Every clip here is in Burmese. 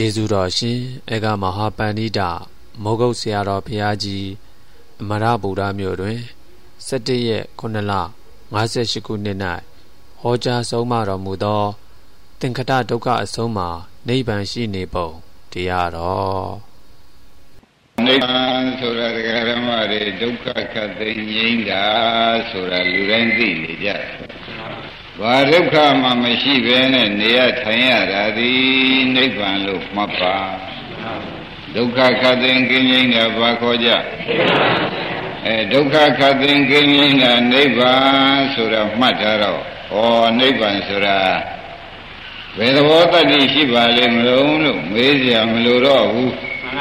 ကျေးဇူးတော်ရှင်အေကမဟာပန္နိတမောဂုတ်ဆရာတော်ဘုရားကြီးအမရဗုဒ္ဓမြို့တွင်17ရက်9လ58ခုနှစ်၌ဟောကြားဆုံးမတော်မူသောသင်္ခတဒုက္ခအဆုံးမှာနိဗ္ဗာန်ရှိနေပုံတရားတော်နိဗ္ဗာန်ဆိုတာတရားဓမ္မတွေဒုက္ခခတ်သိငြိမ်းတာဆိုတာလူတိုင်းသိနေကြ ဘာဒုက္ခမှမရှိဘဲနဲ့နေရထိုင်ရတာဒီနိဗ္ဗာန်လို့မှတ်ပါဒုက္ခခတ်သိငြိမ်းတာဘာခေါ်ကြအဲဒုက္ခခတ်သိငြိမ်းတာနိဗ္ဗာန်ဆိုတာမှတ်ထားတော့ဩနိဗ္ဗာန်ဆိုတာဘယ်သဘောတတ္တိရှိပါလိမ့်မလို့လို့မေးစရာမလိုတော့ဘူး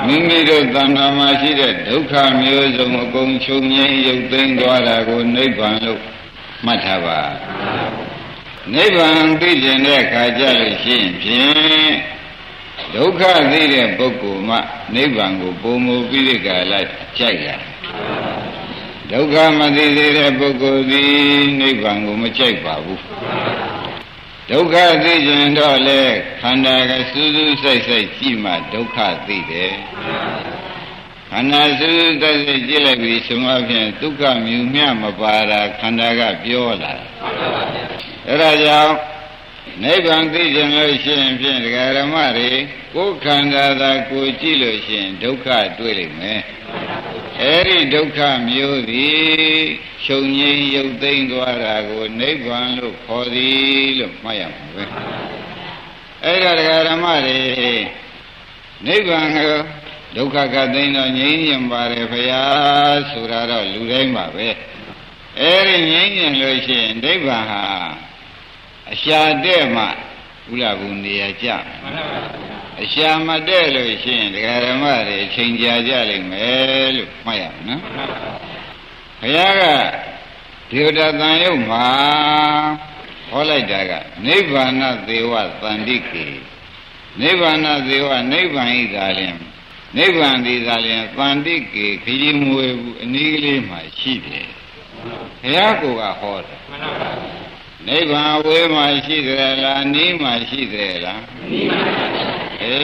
မိမိတို့တဏ္ဍာမှာရှိတဲ့ဒုက္ခမျိုးစုံအကုန်ချုပ်ငြိမ်းရုပ်သိမ်းသွားတာကိုနိဗ္ဗာန်လို့မှတ်ထားပါ နိဗ္ဗာန်သိကျင်တဲ့အခါကျလို့ရှိရင်ဖြင့်ဒုက္ခသိတဲ့ပုဂ္ဂိုလ်မှနိဗ္ဗာန်ကိုပုံမူပြီးတဲ့ကာလကြိုက်ရဒုက္ခမသိသေးတဲ့ပုဂ္ဂိုလ်သည်နိဗ္ဗာန်ကိုမကြိုက်ပါဘူးဒုက္ခသိကျင်တော့လေခန္ဓာကစူးစူးဆိုင်ဆိုင်ကြည့်မှဒုက္ခသိတယ် ခန္ဓာစူးစူးဆိုင်ဆိုင်ကြည့်လိုက်ပြီးဆိုမှဖြင့်ဒုက္ခမြူမြမပါတာခန္ဓာကပြောလာအဲ့ဒါကြောင့်နိဗ္ဗာန်သိကျင်လို့ရှိရင်ဖြင့်ဒကာရမတွေကိုယ်ခန္ဓာသာကိုကြည့်လို့ရှိရင်ဒုက္ခတွေ့လိမ့်မယ်အဲ့ဒီဒုက္ခမျိုးသည်ချုပ်ငြိမ်းရုပ်သိမ်းသွားတာကိုနိဗ္ဗာန်လို့ခေါ်သည်လို့မှတ်ရမှာပဲအဲ့ဒါဒကာဓမ္မတွေနိဗ္ဗာန်ကို ဒုက္ခကသိမ်းတော့ငြိမ်းရင်ပါတယ်ဖရာဆိုတာတော့လူတိုင်းပါပဲအဲ့ဒီငြိမ်းရင်လို့ရှိရင်နိဗ္ဗာန်ဟာအရှာတဲ့မှဥလာဘူးနေရာကြမှန်ပါပါအရှာမတဲ့လို့ရှိရင်ဒကာဓမ္မတွေချိန်ကြာကြလိမ့်မယ်လို့မှတ်ရမယ်နော်ဘုရားကဒီဥဒတန်ယုတ်မှာဟောလိုက်တာကနိဗ္ဗာန်သေဝသန္တိကေနိဗ္ဗာန်သေဝနိဗ္ဗာန်ဤသာလျင် နိဗ္ဗာန်ဒီသာလျင်သန္တိကေခကြီးမွေဘူးအနည်းကလေးမှရှိတယ်ဘုရားကိုကဟောတယ်မှန်ပါပါနိဗ္ဗာန်ဝေးမှရှိတယ်လားနီးမှရှိတယ်လားနီးမှပါအဲ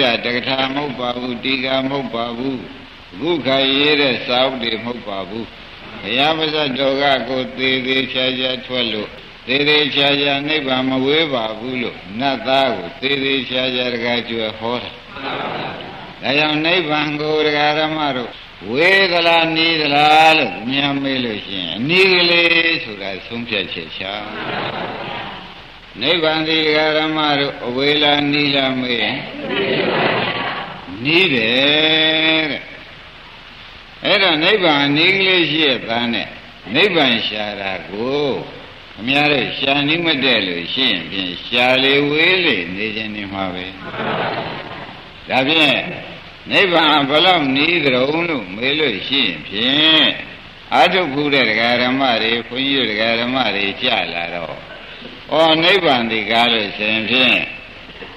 ဒါတက္ကထာမဟုတ်ပါဘူးတီကာမဟုတ်ပါဘူးခုခါရေးတဲ့စာအုပ်တွေမဟုတ်ပါဘူးဘုရားမစတော်ကကိုသေးသေးချာချာထွက်လို့သေးသေးချာချာနိဗ္ဗာန်မဝေးပါဘူးလို့နတ်သားကိုသေးသေးချာချာတကားကျွယ်ဟောတာ ဒါကြောင့်နိဗ္ဗာန်ကိုဒကာရမတို့ဝေသလားနီးသလားလို့မြန်မေးလို့ရှိရင်အနီးကလေးဆိုတာသုံးဖြတ်ချက်ချာနိဗ္ဗာန်ဒီဃာရမတို့အဝေလာနီးလာမေးနီးတယ်တဲ့အဲ့တော့နိဗ္ဗာန်နီးကလေးရှိရသားနဲ့နိဗ္ဗာန်ရှာတာကိုအများတဲ့ရှာနီးမတဲ့လို့ရှိရင်ဖြင့်ရှာလေဝေးလေနေခြင်းနေမှာပဲဒါဖြင့် နိဗ္ဗာန်ဘလောက်နီးကြုံလို့မေးလို့ရှိရင်ဖြင့်အာထုခုတဲ့ဒကာရမတွေခွန်ကြီးဒကာရမတွေကြလာတော့ဩနိဗ္ဗာန်ဒီကားလို့ရှင်ဖြင့်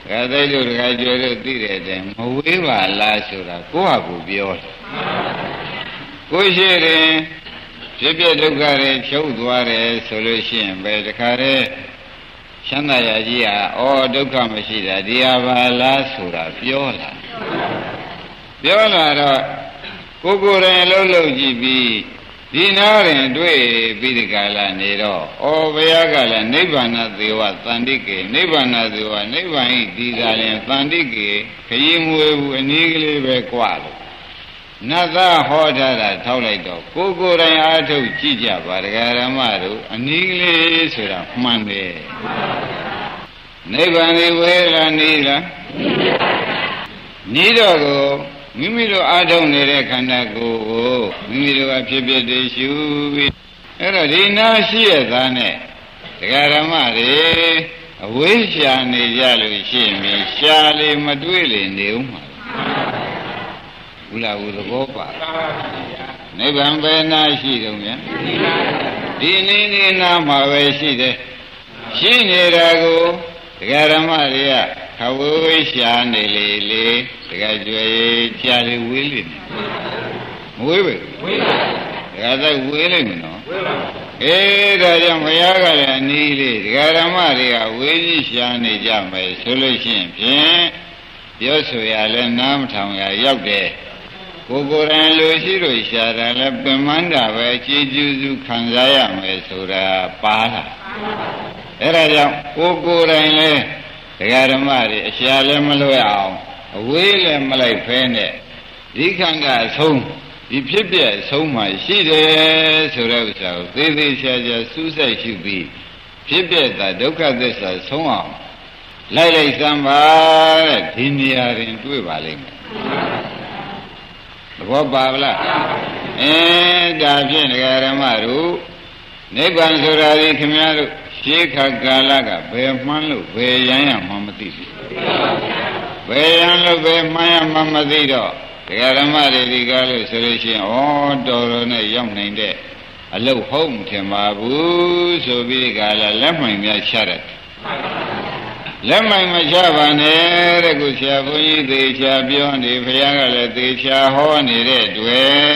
ကသိတို့တခါကျွဲတို့သိတဲ့အတိုင်းမဝေးပါလားဆိုတာကိုယ့်ဟာကိုပြောတယ်ကိုရှိရင်ဖြစ်ဖြစ်ဒုက္ခတွေချုပ်သွားတယ်ဆိုလို့ရှိရင်ပဲတခါတည်းချမ်းသာရကြီးဟာဩဒုက္ခမရှိတာဒီဟာပါလားဆိုတာပြောလာ ပြောလာတော့ကိုယ်ကိုယ်တိုင်အလုံးလုံးကြည့်ပြီးဒီနာရင်တွေ့ပြီးဒီကလာနေတော့ဩဘုရားကလည်းနိဗ္ဗာန်သေဝသန္တိကေနိဗ္ဗာန်သေဝနိဗ္ဗာန်ဤဒီသာလျင်သန္တိကေခရီးမွေဘူးအနည်းကလေးပဲกว่าလို့နတ်သားဟောထားတာထောက်လိုက်တော့ကိုကိုယ်တိုင်အားထုတ်ကြည့်ကြပါဒကာရမတို့အနည်းကလေးဆိုတာမှန်တယ်နိဗ္ဗာန်ဒီဝေလာနီးလားနီးတော့ကို မိမိတို့အားထုတ်နေတဲ့ခန္ဓာကိုယ်ကိုမိမိတို့ကဖြစ်ဖြစ်တည်ရှုပြီးအဲ့တော့ဒီနာရှိရသားနဲ့တရားဓမ္မတွေအဝိဇ္ဇာနေကြလို့ရှိရင်ရှားလေမတွေးလေနေဦးမှာဘုလားဘုသဘောပါနိဗ္ဗာန်ပဲနာရှိတုံးဗျာဒီနေနေနာမှာပဲရှိတယ်ရှိနေတာကိုတရားဓမ္မတွေကခ ဝေးဝေးရှားနေလေလေတကယ်ကြွယ်ကြာလေဝေးလေမဝေးပဲဝေးပါတကယ်တော့ဝေးလိမ့်မယ်နော်ဝေးပါအေးဒါကြောင့်ဘုရားကလည်းအနည်းလေးဒကာဓမ္မတွေကဝေးကြီးရှားနေကြမယ်ဆိုလို့ရှိရင်ဖြင့်ပြောဆိုရလဲနားမထောင်ရရောက်တယ်ကိုကိုယ်တိုင်လူရှိလို့ရှာတာလဲပင်မန်းတာပဲကြည်ကျူးစုခံစားရမယ်ဆိုတာပါလာအဲ့ဒါကြောင့်ကိုကိုယ်တိုင်လဲ ဒကာဓမ္မတွေအရှာလဲမလွယ်အောင်အဝေးလည်းမလိုက်ဖဲနဲ့ဒီခန္ဓာအဆုံးဒီဖြစ်ပြအဆုံးမှရှိတယ်ဆိုတဲ့ဥစ္စာကိုသေသေးချာချာစူးစိုက်ရှုပြီးဖြစ်ပြတာဒုက္ခသစ္စာဆုံးအောင်လိုက်လိုက်စမ်းပါတဲ့ဒီနေရာရင်တွေ့ပါလိမ့်မယ်သဘောပါဗလားအဲဒါဖြင့်ဒကာရမတို့နိဗ္ဗာန်ဆိုတာဒီခင်ဗျားတို့ ရှေးခါကာလကဘယ်မှန်းလို့ဘယ်ရန်ရမှမသိဘူးဘယ်ရန်လို့ဘယ်မှန်းရမှမသိတော့ဒကာရမတွေဒီကားလို့ဆိုလို့ရှိရင်ဩတော်တော်နဲ့ရောက်နိုင်တဲ့အလုတ်ဟုတ်မထင်ပါဘူးဆိုပြီးကလည်းလက်မှန်များချတယ်လက်မှန်မချပါနဲ့တဲ့ခုဆရာဘုန်းကြီးသေချာပြောနေဘုရားကလည်းသေချာဟောနေတဲ့တွေ့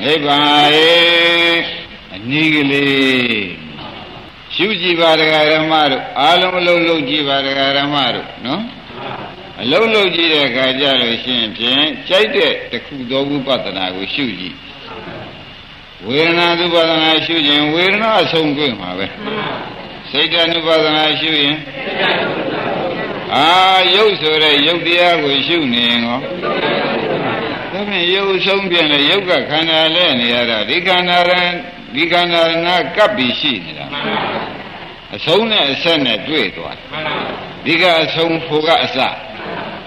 နိဗ္ဗာန်ရဲ့အနည်းကလေး ရှုကြည့်ပါဒကာရမတို့အားလုံးအလုံးလုံးကြည့်ပါဒကာရမတို့နော်အလုံးလုံးကြည့်တဲ့အခါကျလို့ရှိရင်ဖြင့်ကြိုက်တဲ့တစ်ခုသောဝိပဿနာကိုရှုကြည့်ဝေဒနာသုပဒနာရှုခြင်းဝေဒနာအဆုံးခွင့်မှာပဲစိတ်တ ानु ပါဒနာရှုရင်အာရုပ်ဆိုတဲ့ရုပ်တရားကိုရှုနေရင်ဟောဒါဖြင့်ရုပ်ဆုံးပြန်လေရုပ်ကခန္ဓာလဲနေရတာဒီခန္ဓာရန် ဒီခန္ဓာငါကပ်ပြီးရှိနေတာအဆုံးနဲ့အဆက်နဲ့တွေ့သွားဒီကအဆုံးဖို့ကအစ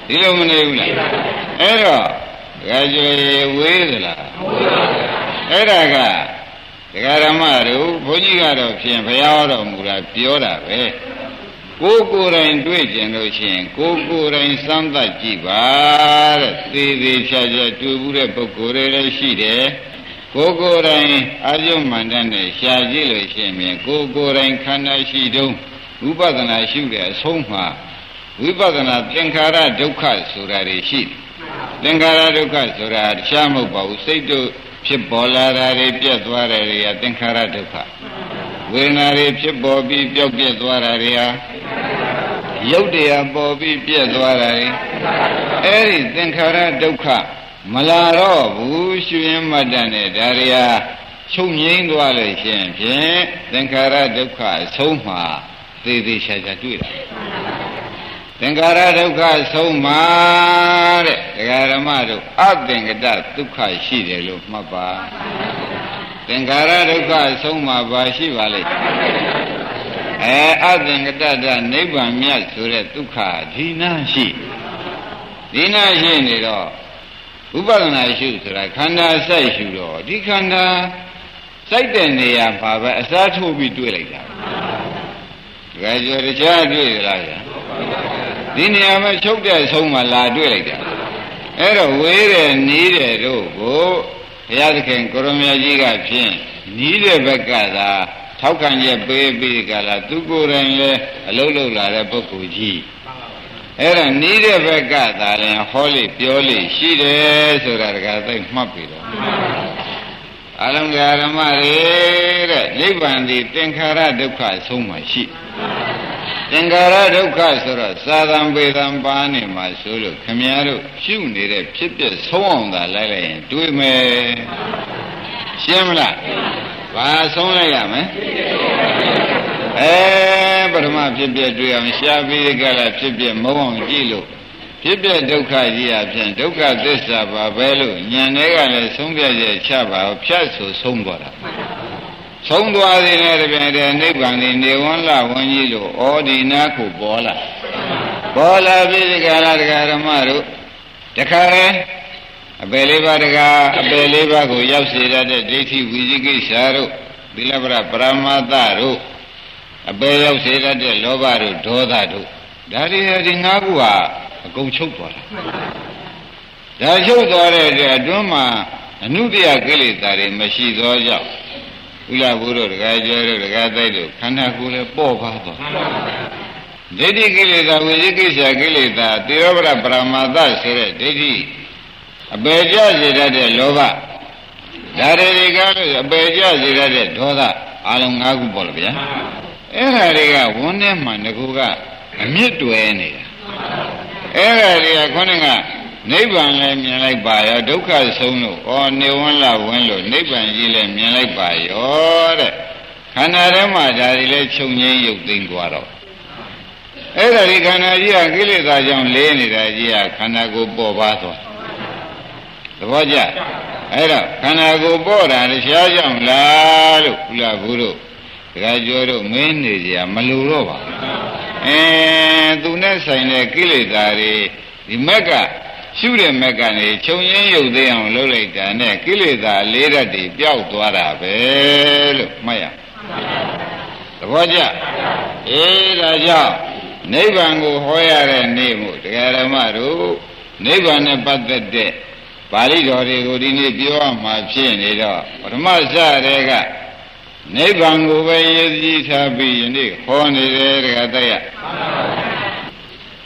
ဒီလိုမနေဘူးလားအဲ့တော့ကြကြွေဝေးသလားအဲ့ဒါကဒကာရမတို့ဘုန်းကြီးကတော့ဖြင့်ဘုရားတော်မူတာပြောတာပဲကိုကိုယ်တိုင်တွေ့ကျင်လို့ရှိရင်ကိုကိုယ်တိုင်စမ်းသပ်ကြည့်ပါတဲ့သေသေးချာချာတွေ့ဘူးတဲ့ပုဂ္ဂိုလ်တွေလည်းရှိတယ် ကိုကိုယ်တိုင်အာယုမန္တနဲ့ရှာကြည့်လို့ရှိရင်ကိုကိုယ်တိုင်ခန္ဓာရှိတုံးဝိပဿနာရှုတဲ့အဆုံးမှာဝိပဿနာသင်္ခါရဒုက္ခဆိုတာတွေရှိတယ်သင်္ခါရဒုက္ခဆိုတာတခြားမဟုတ်ပါဘူးစိတ်တို့ဖြစ်ပေါ်လာတာတွေပြတ်သွားတာတွေကသင်္ခါရဒုက္ခဝေဒနာတွေဖြစ်ပေါ်ပြီးပျောက်ပြတ်သွားတာတွေဟာရုပ်တရားပေါ်ပြီးပြတ်သွားတာတွေအဲ့ဒီသင်္ခါရဒုက္ခ မလာတော့ဘူးရှင်ရင်မတ္တနဲ့ဒါတွေဟာချုပ်ငိမ့်သွားလို့ရှိရင်ဖြင့်သင်္ခါရဒုက္ခအဆုံးမှာသေသေးချာချာတွေ့တာသင်္ခါရဒုက္ခဆုံးမှာတဲ့ဒကာရမတို့အသင်္ကတဒုက္ခရှိတယ်လို့မှတ်ပါသင်္ခါရဒုက္ခဆုံးမှာဘာရှိပါလိမ့်အဲအသင်္ကတတနိဗ္ဗာန်မြတ်ဆိုတဲ့ဒုက္ခဒီနာရှိဒီနာရှိနေတော့ ဥပဒနာရှုဆိုတာခန္ဓာစိုက်ရှုတော့ဒီခန္ဓာစိုက်တဲ့နေရာမှာပဲအစားထိုးပြီးတွေ့လိုက်တာတကယ်ကြတခြားတွေ့ရလားဗျာဒီနေရာမှာချုပ်တဲ့အဆုံးမှာလာတွေ့လိုက်တာအဲ့တော့ဝေးတယ်နီးတယ်တို့ကိုဘုရားသခင်ကိုရမကြီးကဖြင့်နီးတဲ့ဘက်ကသာထောက်ခံချက်ပေးပြီးကြလားသူကိုယ်တိုင်လည်းအလုံးလုံးလာတဲ့ပုဂ္ဂိုလ်ကြီး အဲ့ဒါနီးတဲ့ဘက်ကသာရင်ဟောလိပြောလိရှိတယ်ဆိုတာတကယ်သိမှတ်ပြီတော့အလုံးကဓမ္မတွေတဲ့နိဗ္ဗာန်ဒီသင်္ခါရဒုက္ခဆုံးမှရှိသင်္ခါရဒုက္ခဆိုတော့သာသံပေသံပါနေမှာဆိုလို့ခမည်းတော်ရှုနေတဲ့ဖြစ်ပျက်ဆုံးအောင်သာလိုက်လိုက်ရင်တွေးမယ်ရှင်းမလားဘာဆုံးလိုက်ရမလဲ အဲပထမဖြစ်ပျက်တွေ့အောင်ရှားပြီးကြလားဖြစ်ပျက်မုံအောင်ကြည့်လို့ဖြစ်ပျက်ဒုက္ခကြီးအဖြစ်ဒုက္ခသစ္စာပါပဲလို့ဉာဏ်တွေကလည်းဆုံးဖြတ်ချက်ချပါအောင်ဖြတ်ဆိုဆုံးသွားတာဆုံးသွားသေးတဲ့တပြိုင်တည်းနိဗ္ဗာန်ဒီနေဝန်းလဝန်းကြီးလို့ဩဒီနာခုပေါ်လာပေါ်လာပြီဒီကလာတရားဓမ္မတို့တခါလဲအပယ်လေးပါးတကားအပယ်လေးပါးကိုရောက်စေတတ်တဲ့ဒိဋ္ဌိဝိသိကိစ္စတို့သီလပရပရမတ္တတို့ အပယ်ရောက်စေတတ်တဲ့လောဘတို့ဒေါသတို့ဒါတွေဒီငါးခုဟာအကုန်ချုပ်သွားတာဒါချုပ်သွားတဲ့အတွက်အတွင်းမှာအနုတ္တိယကိလေသာတွေမရှိသောကြောင့်ဥလာဘုတို့တကားကျော်တို့တကားတိုက်တို့ခန္ဓာကိုယ်လည်းပေါ့ပါသွားဒိဋ္ဌိကိလေသာဝိသိကိစ္စကိလေသာသေရောပရပရမတ္တဆိုတဲ့ဒိဋ္ဌိအပေကြစေတတ်တဲ့လောဘဒါတွေကတော့အပေကြစေတတ်တဲ့ဒေါသအလုံး၅ခုပေါ့လေဗျာ အဲ့ဒါတွေကဝန်းထဲမှာငကူကအမြင့်တွယ်နေတာအဲ့ဒါတွေကခေါင်းကနိဗ္ဗာန်လည်းမြင်လိုက်ပါရောဒုက္ခဆုံးလို့ဩနေဝန်းလာဝန်းလို့နိဗ္ဗာန်ကြီးလည်းမြင်လိုက်ပါရောတဲ့ခန္ဓာထဲမှာဒါတွေလည်းချုပ်ငြိမ်းရုပ်သိမ်းသွားတော့အဲ့ဒါဒီခန္ဓာကြီးကကိလေသာကြောင့်လေးနေတာကြီးကခန္ဓာကိုယ်ပေါ်ပါသွားသဘောကျအဲ့တော့ခန္ဓာကိုယ်ပေါ်တာတရားကြောင့်လားလို့ဘုရားဘုတို့ တခါကျော်တို့မင်းနေကြမလိုတော့ပါအဲသူနဲ့ဆိုင်တဲ့ကိလေသာတွေဒီမက်ကရှုတဲ့မက်ကနေခြုံရင်းရုပ်သိအောင်လုပ်လိုက်တာနဲ့ကိလေသာလေးဓာတ်တွေပျောက်သွားတာပဲလို့မှတ်ရသဘောကျအေးဒါကြောင့်နိဗ္ဗာန်ကိုဟောရတဲ့နေ့မို့တရားဓမ္မတို့နိဗ္ဗာန်နဲ့ပတ်သက်တဲ့ပါဠိတော်တွေကိုဒီနေ့ပြောရမှာဖြစ်နေတော့ပထမစတဲ့က နိဗ္ဗာန်ကိုပဲရည်စည်းထားပြီးယနေ့ဟောနေတယ်တရားတရား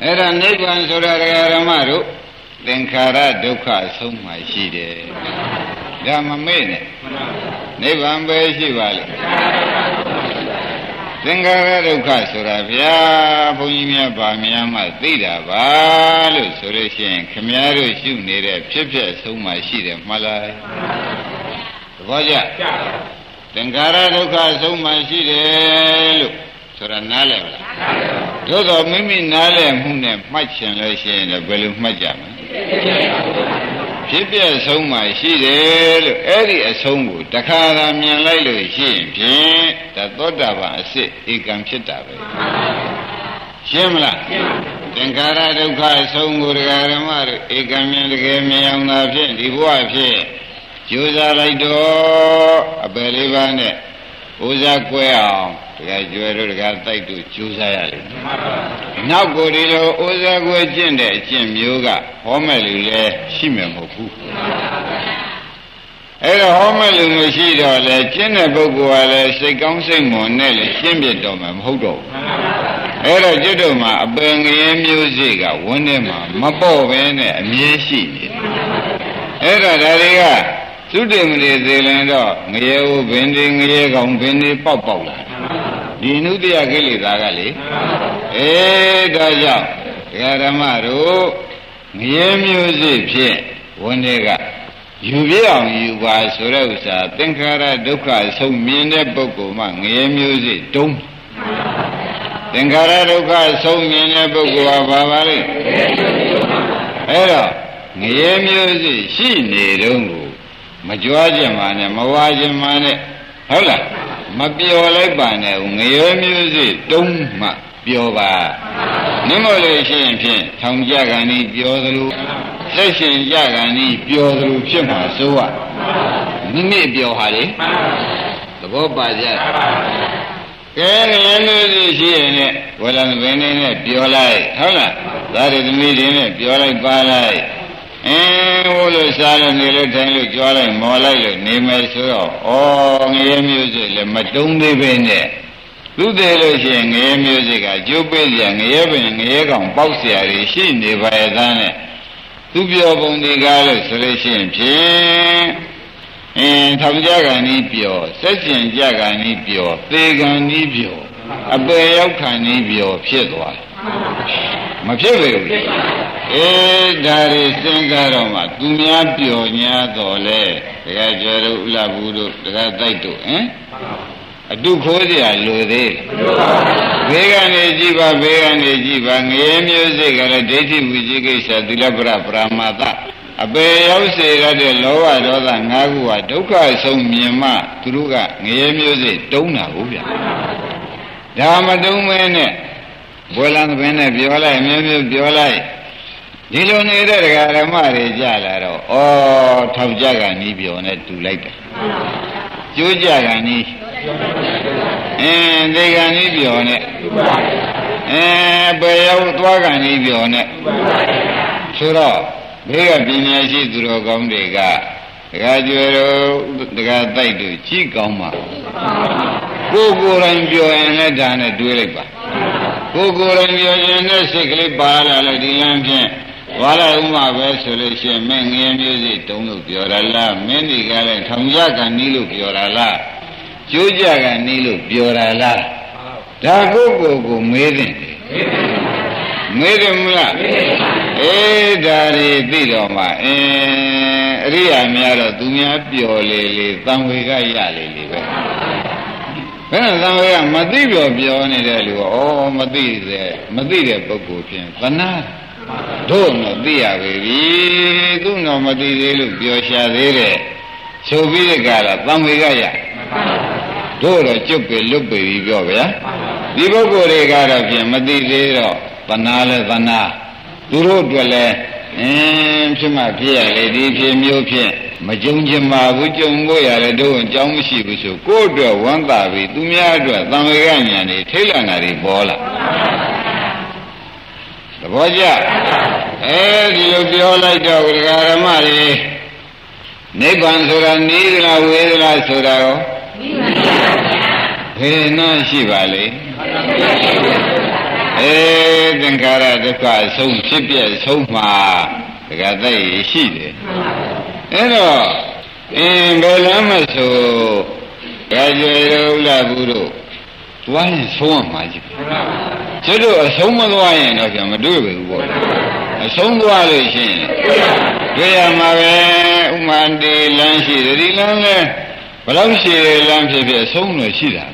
အဲ့ဒါနိဗ္ဗာန်ဆိုတာတရားဓမ္မတို့သင်္ခါရဒုက္ခအဆုံးမှရှိတယ်ဒါမမေ့နဲ့နိဗ္ဗာန်ပဲရှိပါလေသင်္ခါရဒုက္ခဆိုတာဗျာဘုန်းကြီးများဗာများမှသိတာပါလို့ဆိုလို့ရှိရင်ခမည်းတော်ရှုနေတဲ့ဖြစ်ဖြစ်အဆုံးမှရှိတယ်မှလားသဘောကျ သင်္ခါရဒုက္ခအဆုံးမှရှိတယ်လို့ဆိုတာနားလည်မလားသို့တော်မိမိနားလည်မှုနဲ့မှတ်ချင်လို့ရှိရင်လည်းဘယ်လိုမှတ်ကြမလဲဖြစ်ပြဆုံးမှရှိတယ်လို့အဲ့ဒီအဆုံးကိုတခါသာမြင်လိုက်လို့ရှိရင်ဖြင့်ဒါသောတာပန်အစစ်ဧကံဖြစ်တာပဲရှင်းမလားသင်္ခါရဒုက္ခအဆုံးကိုတရားဓမ္မတို့ဧကံမြင်တကယ်မြင်အောင်သာဖြင့်ဒီဘဝဖြင့် ကြိုးစားလိုက်တော့အပယ်လေးပါးနဲ့ဥစားကွဲအောင်တရားကျွဲတို့တရားတိုက်တို့ကြိုးစားရလိမ့်မယ်။နောက်ကိုဒီလိုဥစားကွဲကျင့်တဲ့အကျင့်မျိုးကဟောမဲ့လူလည်းရှိမယ်မဟုတ်ဘူး။အဲ့တော့ဟောမဲ့လူမရှိတော့လေကျင့်တဲ့ပုဂ္ဂိုလ်ကလည်းစိတ်ကောင်းစိတ်မွန်နဲ့လေရှင်းပြတော့မှာမဟုတ်တော့ဘူး။အဲ့တော့ကျွတ်တို့မှာအပင်ငရဲမျိုးစိတ်ကဝန်းထဲမှာမပေါ့ပဲနဲ့အမြဲရှိနေတယ်။အဲ့တော့ဒါတွေက သုတေမလေးသေးလင်တော့ငရဲဥဘင်းဒီငရဲကောင်ဘင်းဒီပေါက်ပေါက်လာဒီနုတ္တယကိလေသာကလေအေးဒါကြောင့်ဒကာဓမ္မတို့ငရဲမျိုးစိဖြင့်ဝန်တွေကယူပြအောင်ယူပါဆိုတဲ့ဥစ္စာသင်္ခါရဒုက္ခဆုံးမြင်တဲ့ပုဂ္ဂိုလ်မှငရဲမျိုးစိတုံးသင်္ခါရဒုက္ခဆုံးမြင်တဲ့ပုဂ္ဂိုလ်ဟာဘာပါလဲအဲ့တော့ငရဲမျိုးစိရှိနေတော့ကို မကြွားခြင်းပါနဲ့မဝါခြင်းပါနဲ့ဟုတ်လားမပျော်လိုက်ပါနဲ့ငရဲမျိုးစိတုံးမှပျော်ပါနိမောလို့ရှိရင်ဖြင့်ထောင်ကြကန်ဤပျော်သလိုလက်ရှင်ကြကန်ဤပျော်သလိုဖြစ်မှာစိုးရမိမိပျော်ဟာလေသဘောပါကြကဲငရဲမျိုးစိရှိရင်လည်းဝလံဘင်းနေနဲ့ပျော်လိုက်ဟုတ်လားသာရသမီးတွေနဲ့ပျော်လိုက်ပါလိုက် အင်းဝို့လို့စားလို့နေလို့ထိုင်လို့ကြွားလိုက်မော်လိုက်လို့နေမယ်ဆိုတော့ဩငရေမျိုးစိလည်းမတုံးသေးပဲနဲ့သူသေးလို့ရှိရင်ငရေမျိုးစိကကျိုးပေးစရာငရေပင်ငရေကောင်ပေါက်စရာတွေရှိနေပါရဲ့သားနဲ့သူပြောပုံဒီကားလို့ဆိုလို့ရှိရင်ဖြင့်အင်းထောင်ကြကန်ဤပြောစက်ကျင်ကြကန်ဤပြောသေကန်ဤပြောအပေရောက်ခံဤပြောဖြစ်သွားတယ် မဖြစ်ပေဘူးအေးဒါတွေစဉ်းစားတော့မှသူများပျော်ညာတော်လဲတရားကျော်တို့ဥလဘူးတို့တရားတိုက်တို့ဟင်အတုခိုးเสียလိုသေးဘေးကနေကြည့်ပါဘေးကနေကြည့်ပါငရေမျိုးစိတ်ကလည်းဒိဋ္ဌိဝိจิကိစ္စသီလပရပရမတအပေရောက်စေရတဲ့လောဘဒေါသငါးခုဟာဒုက္ခဆုံးမြင်မှသူတို့ကငရေမျိုးစိတ်တုံးတာဟုတ်ဗျာဒါမတုံးမဲနဲ့ ဘွယ်လံပင်နဲ့ပြောလိုက်မျိုးမျိုးပြောလိုက်ဒီလိုနေတဲ့ဒကာဓမ္မတွေကြလာတော့ဩထောက်ကြကနီးပြောနဲ့တူလိုက်တယ်ကျိုးကြကနီးအင်းဒေကနီးပြောနဲ့အဲပေရောက်သွားကနီးပြောနဲ့ဆိုတော့ဘေးကပညာရှိသူတော်ကောင်းတွေကဒကာကျွယ်တို့ဒကာတိုက်တို့ကြည့်ကောင်းပါကိုယ်ကိုယ်တိုင်ပြောရင်လည်းဒါနဲ့တွေးလိုက်ပါ ကိုယ်ကိုယ်တိုင်ပြောရင်လည်းစိတ်ကလေးပါလာလို့ဒီလမ်းဖြင့်ဝါလာဥမပဲဆိုလို့ရှိရင်မင်းငယ်မျိုးစိတုံးလို့ပြောတာလားမင်းဒီကလည်းထောင်ကြကန်နီးလို့ပြောတာလားကျိုးကြကန်နီးလို့ပြောတာလားဒါကိုကိုကိုမေးတယ်မမေးတယ်မလားအေးဒါတွေသိတော့မှအင်းအရိယာများတော့သူများပျော်လေလေတံဝေကရလေလေပဲ ဘယ်နဲ့သံဝေကမသိပျော်ပြောနေတဲ့လူကဩမသိတဲ့မသိတဲ့ပုဂ္ဂိုလ်ဖြင့်သနာတို့တော့သိရပြီသူတော့မသိသေးလို့ပြောရှာသေးတယ်ဆိုပြီးတဲ့ကတော့သံဝေကရတို့တော့ကျွတ်ပေလွတ်ပေပြီးပြောဗျာဒီပုဂ္ဂိုလ်တွေကတော့ဖြင့်မသိသေးတော့သနာလဲသနာသူတို့အတွက်လဲ အင်းဖြစ်မှဖြစ်ရလေဒီဖြစ်မျိုးဖြင့်မကြုံချင်ပါဘူးကြုံဖို့ရတယ်တို့အကြောင်းမရှိဘူးဆိုကိုယ့်အတွက်ဝမ်းသာပြီသူများအတွက်သံဝေကညာနေထိတ်လန့်တာတွေပေါ်လာသဘောကျအဲဒီလိုပြောလိုက်တော့ဒကာရမတွေနိဗ္ဗာန်ဆိုတာနီးသလားဝေသလားဆိုတာရောဘယ်နှရှိပါလိမ့် အဲသင်္ခါရဒုက္ခအဆုံးဖြစ်ပြဆုံးမှာဒကာသိရှိတယ်အဲ့တော့အင်းဘယ်လမ်းမဆိုကြာကျွေတို့လာဘူးတို့သွားရင်ဆုံးရမှာကြီးကျွတ်တို့အဆုံးမသွားရင်တော့ပြန်မတွေ့ဘူးပေါ့အဆုံးသွားလို့ရှိရင်တွေ့ရမှာပဲဥမာတေလမ်းရှိတယ်ဒီလမ်းလဲဘယ်လောက်ရှိတယ်လမ်းဖြစ်ဖြစ်အဆုံးလို့ရှိတာ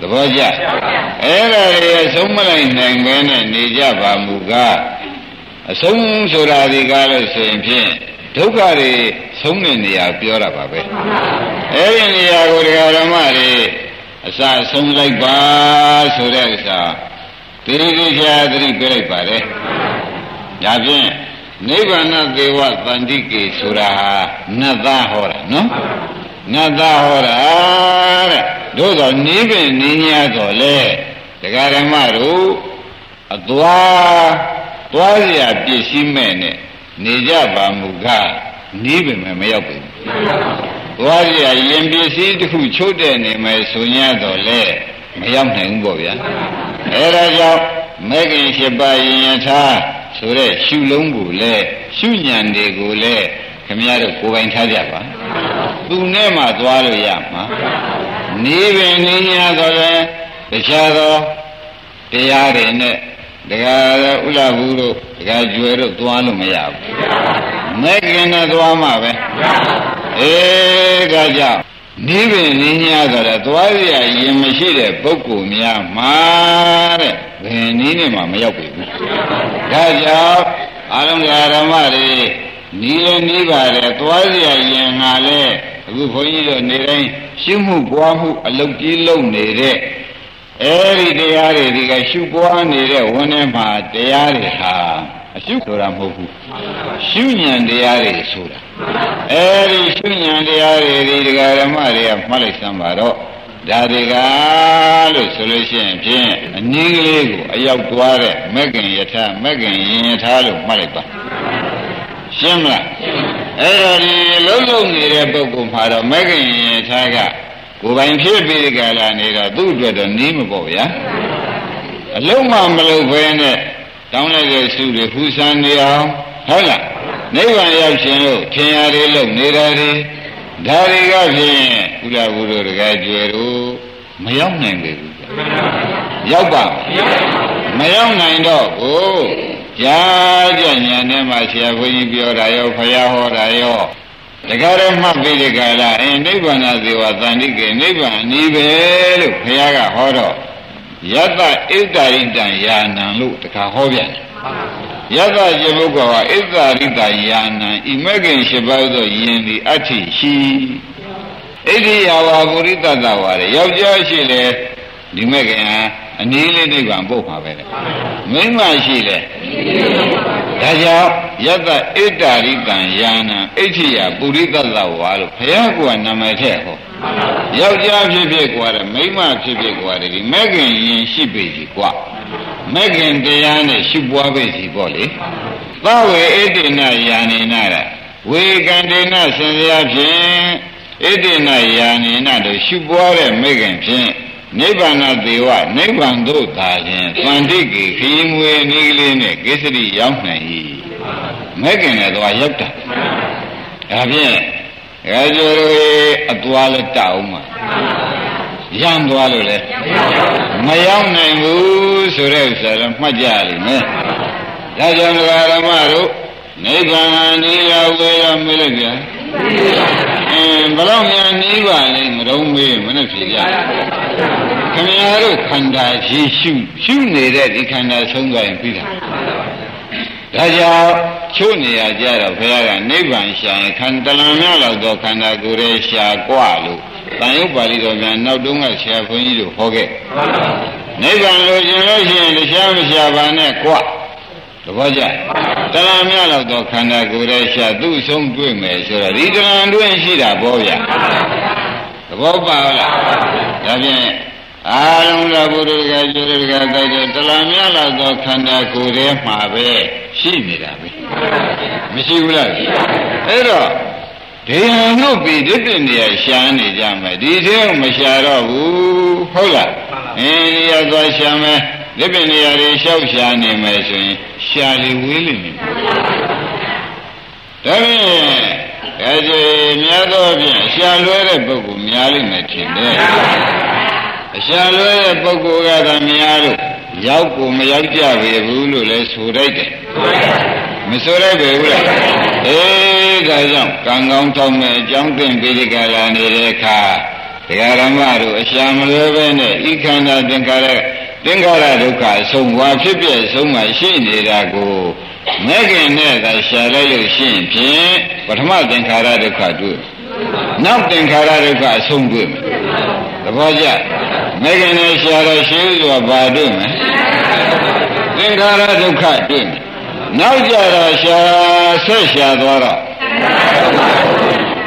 သဘောကျအဲ့ဒါတွေအဆုံးမလိုက်နိုင်ဘဲနဲ့နေကြပါမူကားအဆုံးဆိုတာဒီကားလို့ဆိုရင်ဖြင့်ဒုက္ခတွေဆုံးတဲ့နေရာပြောတာပါပဲအဲ့ဒီနေရာကိုတရားဓမ္မတွေအစဆုံးလိုက်ပါဆိုတဲ့ဥစ္စာတိရိစ္ဆာသတိပြလိုက်ပါလေဒါဖြင့်နိဗ္ဗာန်သေဝတန္တိကေဆိုတာဟာနတ်သားဟောတာနော် နတ်သားဟောတာတဲ့တို့တော့နိဗ္ဗာန်နင်းညာတော့လေတရားဓမ္မတို့အသွားသွားရပြည့်စည်မဲ့နဲ့နေကြပါမူကားနီးပင်မရောက်ဘူးသွားရရင်ပစ္စည်းတစ်ခုချို့တဲ့နေမယ်ဆို냐တော့လေမရောက်နိုင်ဘူးပေါ့ဗျာအဲဒါကြောင့်မဲခင်ရှိပါရင်ယထာဆိုတဲ့ရှုလုံးကိုလေရှုညံတွေကိုလေ ခမရတို့ကိုယ်ပိုင်ထားကြပါသူနဲ့မှသွားလို့ရမှာနေပင်နေ냐တော့လေတခြားသောတရားတွေနဲ့ဒကာဥလာဘူးတို့ဒကာကျွယ်တို့သွားလို့မရဘူးမဲ့ခင်နဲ့သွားမှပဲအေးဒါကြောင့်နိဗ္ဗာန်နည်းညာဆိုတော့သွားရရင်မရှိတဲ့ပုဂ္ဂိုလ်များမှာတဲ့ဘယ်နည်းနဲ့မှမရောက်ပြီဘူးဒါကြောင့်အာရုံဓမ္မတွေ နီးလည်းနီးပါတယ်သွားရရင်ငါလဲအခုဘုန်းကြီးတို့နေတိုင်းရှင်းမှုပွားမှုအလုပ်ကြီးလုပ်နေတဲ့အဲဒီတရားတွေဒီကရှုပွားနေတဲ့ဝန်ထဲမှာတရားတွေဟာအရှုဆိုတာမဟုတ်ဘူးရှုဉဏ်တရားတွေဆိုတာအဲဒီရှုဉဏ်တရားတွေဒီဒကာရမတွေကမှတ်လိုက်စမ်းပါတော့ဒါတွေကလို့ဆိုလို့ရှိရင်ဖြင့်အနည်းကလေးကိုအရောက်သွားတဲ့မက္ကင်ယထာမက္ကင်ယင်ယထာလို့မှတ်လိုက်ပါ ရှင်းမလားအဲ့တော့ဒီလုံးလုံးနေတဲ့ပုဂ္ဂိုလ်မှာတော့မက္ကင်ယင်ယထာကကိုယ်ပိုင်ဖြစ်ပြီးကြလာနေတော့သူ့အတွက်တော့နီးမပေါ့ဗျာအလုံးမမလုပ်ဘဲနဲ့တောင်းလိုက်တဲ့စုတွေဖူးဆန်းနေအောင်ဟုတ်လားနိဗ္ဗာန်ရောက်ခြင်းလို့ထင်ရတယ်လို့နေတာတွေဒါတွေကဖြင့်ကုလဘုရားတကယ်ကျွယ်တို့မရောက်နိုင်ပေဘူးရောက်ပါမရောက်နိုင်တော့ကို ကြားကြညာနဲ့မှဆရာဘုန်းကြီးပြောတာရောဖရာဟောတာရောတခါတည်းမှတ်ပြီးဒီကလာအင်းနိဗ္ဗာန်သေဝသန္တိကေနိဗ္ဗာန်အနီးပဲလို့ဘုရားကဟောတော့ယတ္တဣဒ္ဓရိတံယာနံလို့တခါဟောပြန်တယ်ယတ္တကျေဘုကဟာဣဒ္ဓရိတယာနံဤမဂ္ဂင်ရှိပါသောယင်ဒီအဋ္ဌိရှိဣဒိယဝါပုရိသတ္တဝါရယောက်ျားရှိလေဒီမဂ္ဂင်ဟာအနည်းလေးနိဗ္ဗာန်ပို့မှာပဲလေမိန်းမရှိလေ ဒါကြောင့်ယတ္တဣတ္တရိတံယာနံအဋ္ဌိယပုရိသတ္တဝါလို့ဘုရားကနာမည်ထည့်ဟောယောက်ျားဖြစ်ဖြစ်กว่าတယ်မိန်းမဖြစ်ဖြစ်กว่าတယ်ဒီမဂ္ဂင်ရင်ရှိပေကြီးกว่าမဂ္ဂင်တရားနဲ့ရှိပွားပေကြီးပေါ့လေသဝေဣတိနယာနေနရဝေကန္တေနစင်စရာဖြင့်ဣတိနယာနေနတို့ရှိပွားတဲ့မဂ္ဂင်ဖြင့် နိဗ္ဗာန်သေဝနိဗ္ဗာန်သို့သာခြင်းတန်တိကေခီးမွေနေကလေးနဲ့ကိစ္စရိရောက်နိုင်၏မဲခင်လည်းသွားရောက်တာဒါဖြင့်အဲကျော်တို့အသွားလက်တောင်းမှာရံသွားလို့လေမရောက်နိုင်ဘူးဆိုတဲ့ဥစ္စာတော့မှတ်ကြလိမ့်မယ်ဒါကြောင့်ဓမ္မတို့နိဗ္ဗာန်နိယဝေရမေးလိုက်ဗျာအင်းဘလောက်များနှီးပါလိမ့်မတော့မေးမနဲ့ဖြေကြ ခင်ဗျားတို့ခန္ဓာရှိရှုရှုနေတဲ့ဒီခန္ဓာဆုံးသွားရင်ပြီးတာဒါကြောင့်ချို့နေရကြတော့ဘုရားကနိဗ္ဗာန်ရှာရင်ခန္ဓာလမ်းများလောက်သောခန္ဓာကိုယ်ရဲ့ရှာกว่าလို့တန်ရုပ်ပါဠိတော်များနောက်တုန်းကဆရာဘုန်းကြီးတို့ဟောခဲ့နိဗ္ဗာန်လိုချင်လို့ရှိရင်တရားမရှာပါနဲ့กว่าသဘောကျတဏှာများလောက်သောခန္ဓာကိုယ်ရဲ့ရှာသူ့ဆုံးတွေ့မယ်ဆိုတော့ဒီတဏှာတွင်းရှိတာဘောဗျာသဘောပါလားဒါဖြင့် အာလုံးလာဘုရားကကျွရကတိုက်တဲ့တလာများလောက်သောခန္ဓာကိုယ်ထဲမှာပဲရှိနေတာပဲမရှိဘူးလားအဲ့တော့ဒေဟံတို့ပြီးဒီပြနေရရှာနေကြမယ်ဒီထဲမရှာတော့ဘူးဟုတ်လားအင်းရသွားရှာမယ်ဒီပြနေရတွေလျှောက်ရှာနေမယ်ဆိုရင်ရှာလေဝေးလိမ့်မယ်ဒါဖြင့်အဲဒီများသောဖြင့်ရှာလွဲတဲ့ပုဂ္ဂိုလ်များလိမ့်မယ်ထင်တယ် အရှာလွဲတဲ့ပုဂ္ဂိုလ်ကသာများလို့ရောက်ကိုမရောက်ကြပေဘူးလို့လဲဆိုလိုက်တယ်မဆိုလိုက်ပေဘူးလားအေးဒါကြောင့်ကံကောင်းထောက်မဲ့အကြောင်းသင်ပိဋကလာနေတဲ့အခါတရားဓမ္မတို့အရှာမလွဲပဲနဲ့ဤခန္ဓာသင်္ခါရသင်္ခါရဒုက္ခအဆုံးဝါဖြစ်ပြဆုံးမှရှိနေတာကိုမဲ့ခင်နဲ့သာရှာလိုက်လို့ရှိရင်ဖြင့်ပထမသင်္ခါရဒုက္ခတွေ့နောက်သင်္ခါရဒုက္ခအဆုံးတွေ့မယ်သဘောကျ မဲ့ခင်နဲ့ရှာတော့ရှိဆိုတာဘာတွေ့မလဲသင်္ခါရဒုက္ခတွေ့မယ်နောက်ကြတော့ရှာဆက်ရှာသွားတော့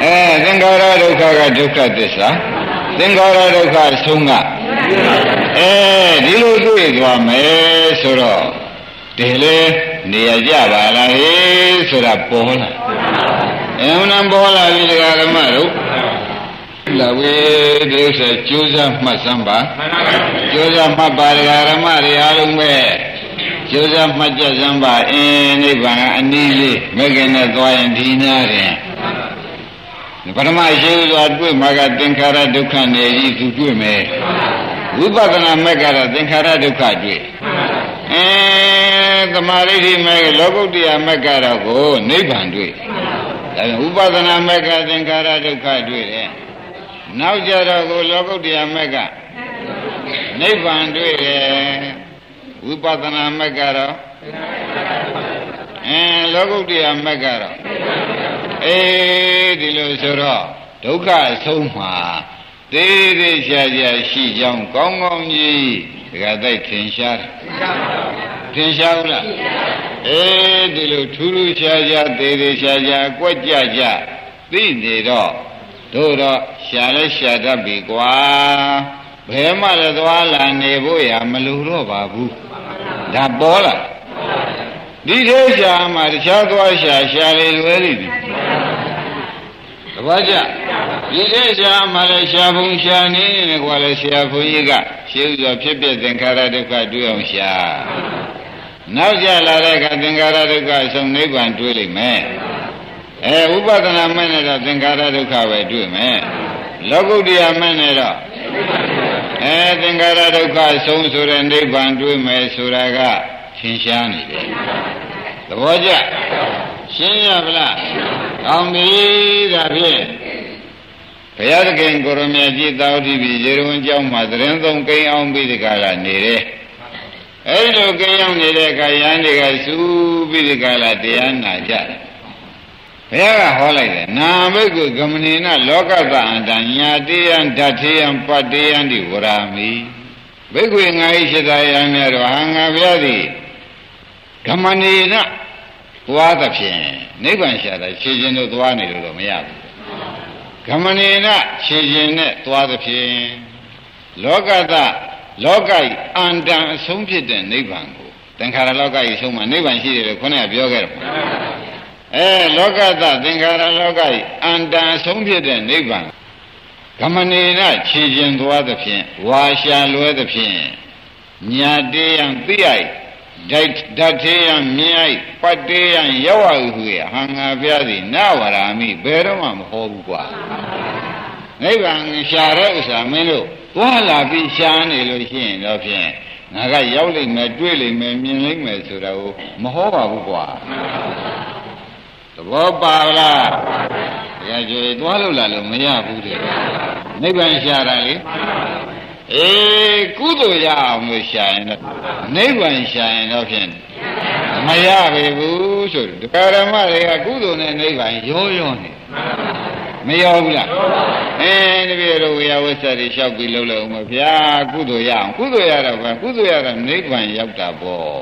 အဲသင်္ခါရဒုက္ခကဒုက္ခသစ္စာသင်္ခါရဒုက္ခဆုံးကအဲဒီလိုတွေ့သွားမယ်ဆိုတော့ဒီလေနေရကြပါလားဟေးဆိုတာပေါ်လာအမှန်ပေါ်လာပြီဒကာဓမ္မတို့ လာဝေဒီဥစ္စာကြိုးစားမှတ်စမ်းပါကြိုးစားမှတ်ပါဒကာဓမ္မတွေအားလုံးပဲကြိုးစားမှတ်ကြစမ်းပါအင်းနိဗ္ဗာန်အနည်းလေးမကင်နဲ့သွားရင်ဒီနာတယ်ပထမရှိစွာတွေ့မှာကသင်္ခါရဒုက္ခနေကြီးသူတွေ့မယ်ဝိပဿနာမဲ့ကတော့သင်္ခါရဒုက္ခတွေ့အဲသမာဓိဋ္ဌိမဲ့လောကုတ္တရာမဲ့ကတော့ကိုနိဗ္ဗာန်တွေ့ဒါပြန်ဥပဒနာမဲ့ကသင်္ခါရဒုက္ခတွေ့တယ် နောက်ကြတော့ကိုလောကုတ္တရာမဲ့ကနိဗ္ဗာန်တွေ့တယ်ဝိပဿနာမဲ့ကတော့အဲလောကုတ္တရာမဲ့ကတော့အေးဒီလိုဆိုတော့ဒုက္ခအဆုံးမှာသေးသေးချာချာရှိကြောင်းကောင်းကောင်းကြီးဒကာတိုက်ထင်ရှားတယ်ထင်ရှားဘူးလားအေးဒီလိုထူးထူးခြားခြားသေးသေးချာချာအကွက်ကြကြသိနေတော့ တို့တော့ရှာလဲရှာတတ်ပြီကွာဘယ်မှလည်းသွားလာနေဖို့ရမလိုတော့ပါဘူးဒါပေါ်လာဒီသေးရှာမှတခြားသွားရှာရှာလေလွယ်လိမ့်မယ်တပည့်ကြဒီသေးရှာမှလည်းရှာဖုံရှာနေနေကွာလေဆရာဘုန်းကြီးကရှင်းဥစွာဖြစ်ဖြစ်သင်္ခါရဒုက္ခတွေ့အောင်ရှာနောက်ကြလာတဲ့အခါသင်္ခါရဒုက္ခအဆုံးနိဗ္ဗာန်တွေ့လိမ့်မယ် အဲဥပဒနာမဲ့နဲ့တော့သင်္ခါရဒုက္ခပဲတွေ့မယ်လောကုတ္တရာမဲ့နဲ့တော့အဲသင်္ခါရဒုက္ခအဆုံးဆိုတဲ့နိဗ္ဗာန်တွေ့မယ်ဆိုတာကသင်ရှားနေတယ်သဘောကျရှင်းရဗလားကောင်းပြီဒါဖြင့်ဘုရားသခင်ကိုရမကြီးသာဝတိပြည်ရေရုံကျောင်းမှာသတင်းသုံးကိန်းအောင်ပြီးဒီကလာနေတယ်အဲဒီလိုကိန်းအောင်နေတဲ့အခါယန္တိကစူးပြီးဒီကလာတရားနာကြတယ် ဘုရားကဟောလိုက်တယ်နာဘိက္ခုကမဏိနလောကသအန္တညာတေယံဓာထေယံပတ္တေယံတိဝရာမိဘိက္ခုငါဤရှိသာယံမြတ်တော်ဟာငါဘုရားသည်ကမဏိနသွားသဖြင့်နိဗ္ဗာန်ရှာတာခြေချင်းတို့သွားနေလို့တော့မရဘူးကမဏိနခြေချင်းနဲ့သွားသဖြင့်လောကသလောကဤအန္တန်အဆုံးဖြစ်တဲ့နိဗ္ဗာန်ကိုသင်္ခါရလောကဤဆုံးမှာနိဗ္ဗာန်ရှိတယ်လို့ခေါင်းကပြောခဲ့တယ် အဲလောကသသင်္ခါရလောကဤအန္တန်အဆုံးဖြစ်တဲ့နိဗ္ဗာန်ကမဏိနခြေချင်းသွားသဖြင့်ဝါရှာလွဲသဖြင့်ညာတေးယံသိရိုက်ဒိုက်ဓာထေယံမြိုက်ပတ္တေယံရောက်ဟုဟူရဟံငါပြသည်နဝရာမိဘယ်တော့မှမဟောဘူးကွာနိဗ္ဗာန်ရှာတဲ့ဥစ္စာမင်းတို့သွားလာပြီးရှာနေလို့ရှိရင်တော့ဖြင့်ငါကရောက်လိမ့်မယ်တွေ့လိမ့်မယ်မြင်လိမ့်မယ်ဆိုတာကိုမဟောပါဘူးကွာသ ဘောပါလားတရားကြွေသွားလို့လာလို့မရဘူးတဲ့နိဗ္ဗာန်ရှာတာလေအေးကုသိုလ်ရအောင်လို့ရှာရင်တော့နိဗ္ဗာန်ရှာရင်တော့ဖြင့်မရပြီဘူးဆိုတော့ဓမ္မတွေကကုသိုလ်နဲ့နိဗ္ဗာန်ရောရောနေမရောဘူးလားအဲတပည့်တော်ဝေယဝဆတွေလျှောက်ပြီးလှုပ်လို့မဗျာကုသိုလ်ရအောင်ကုသိုလ်ရတော့ဘာကုသိုလ်ရတော့နိဗ္ဗာန်ရောက်တာပေါ့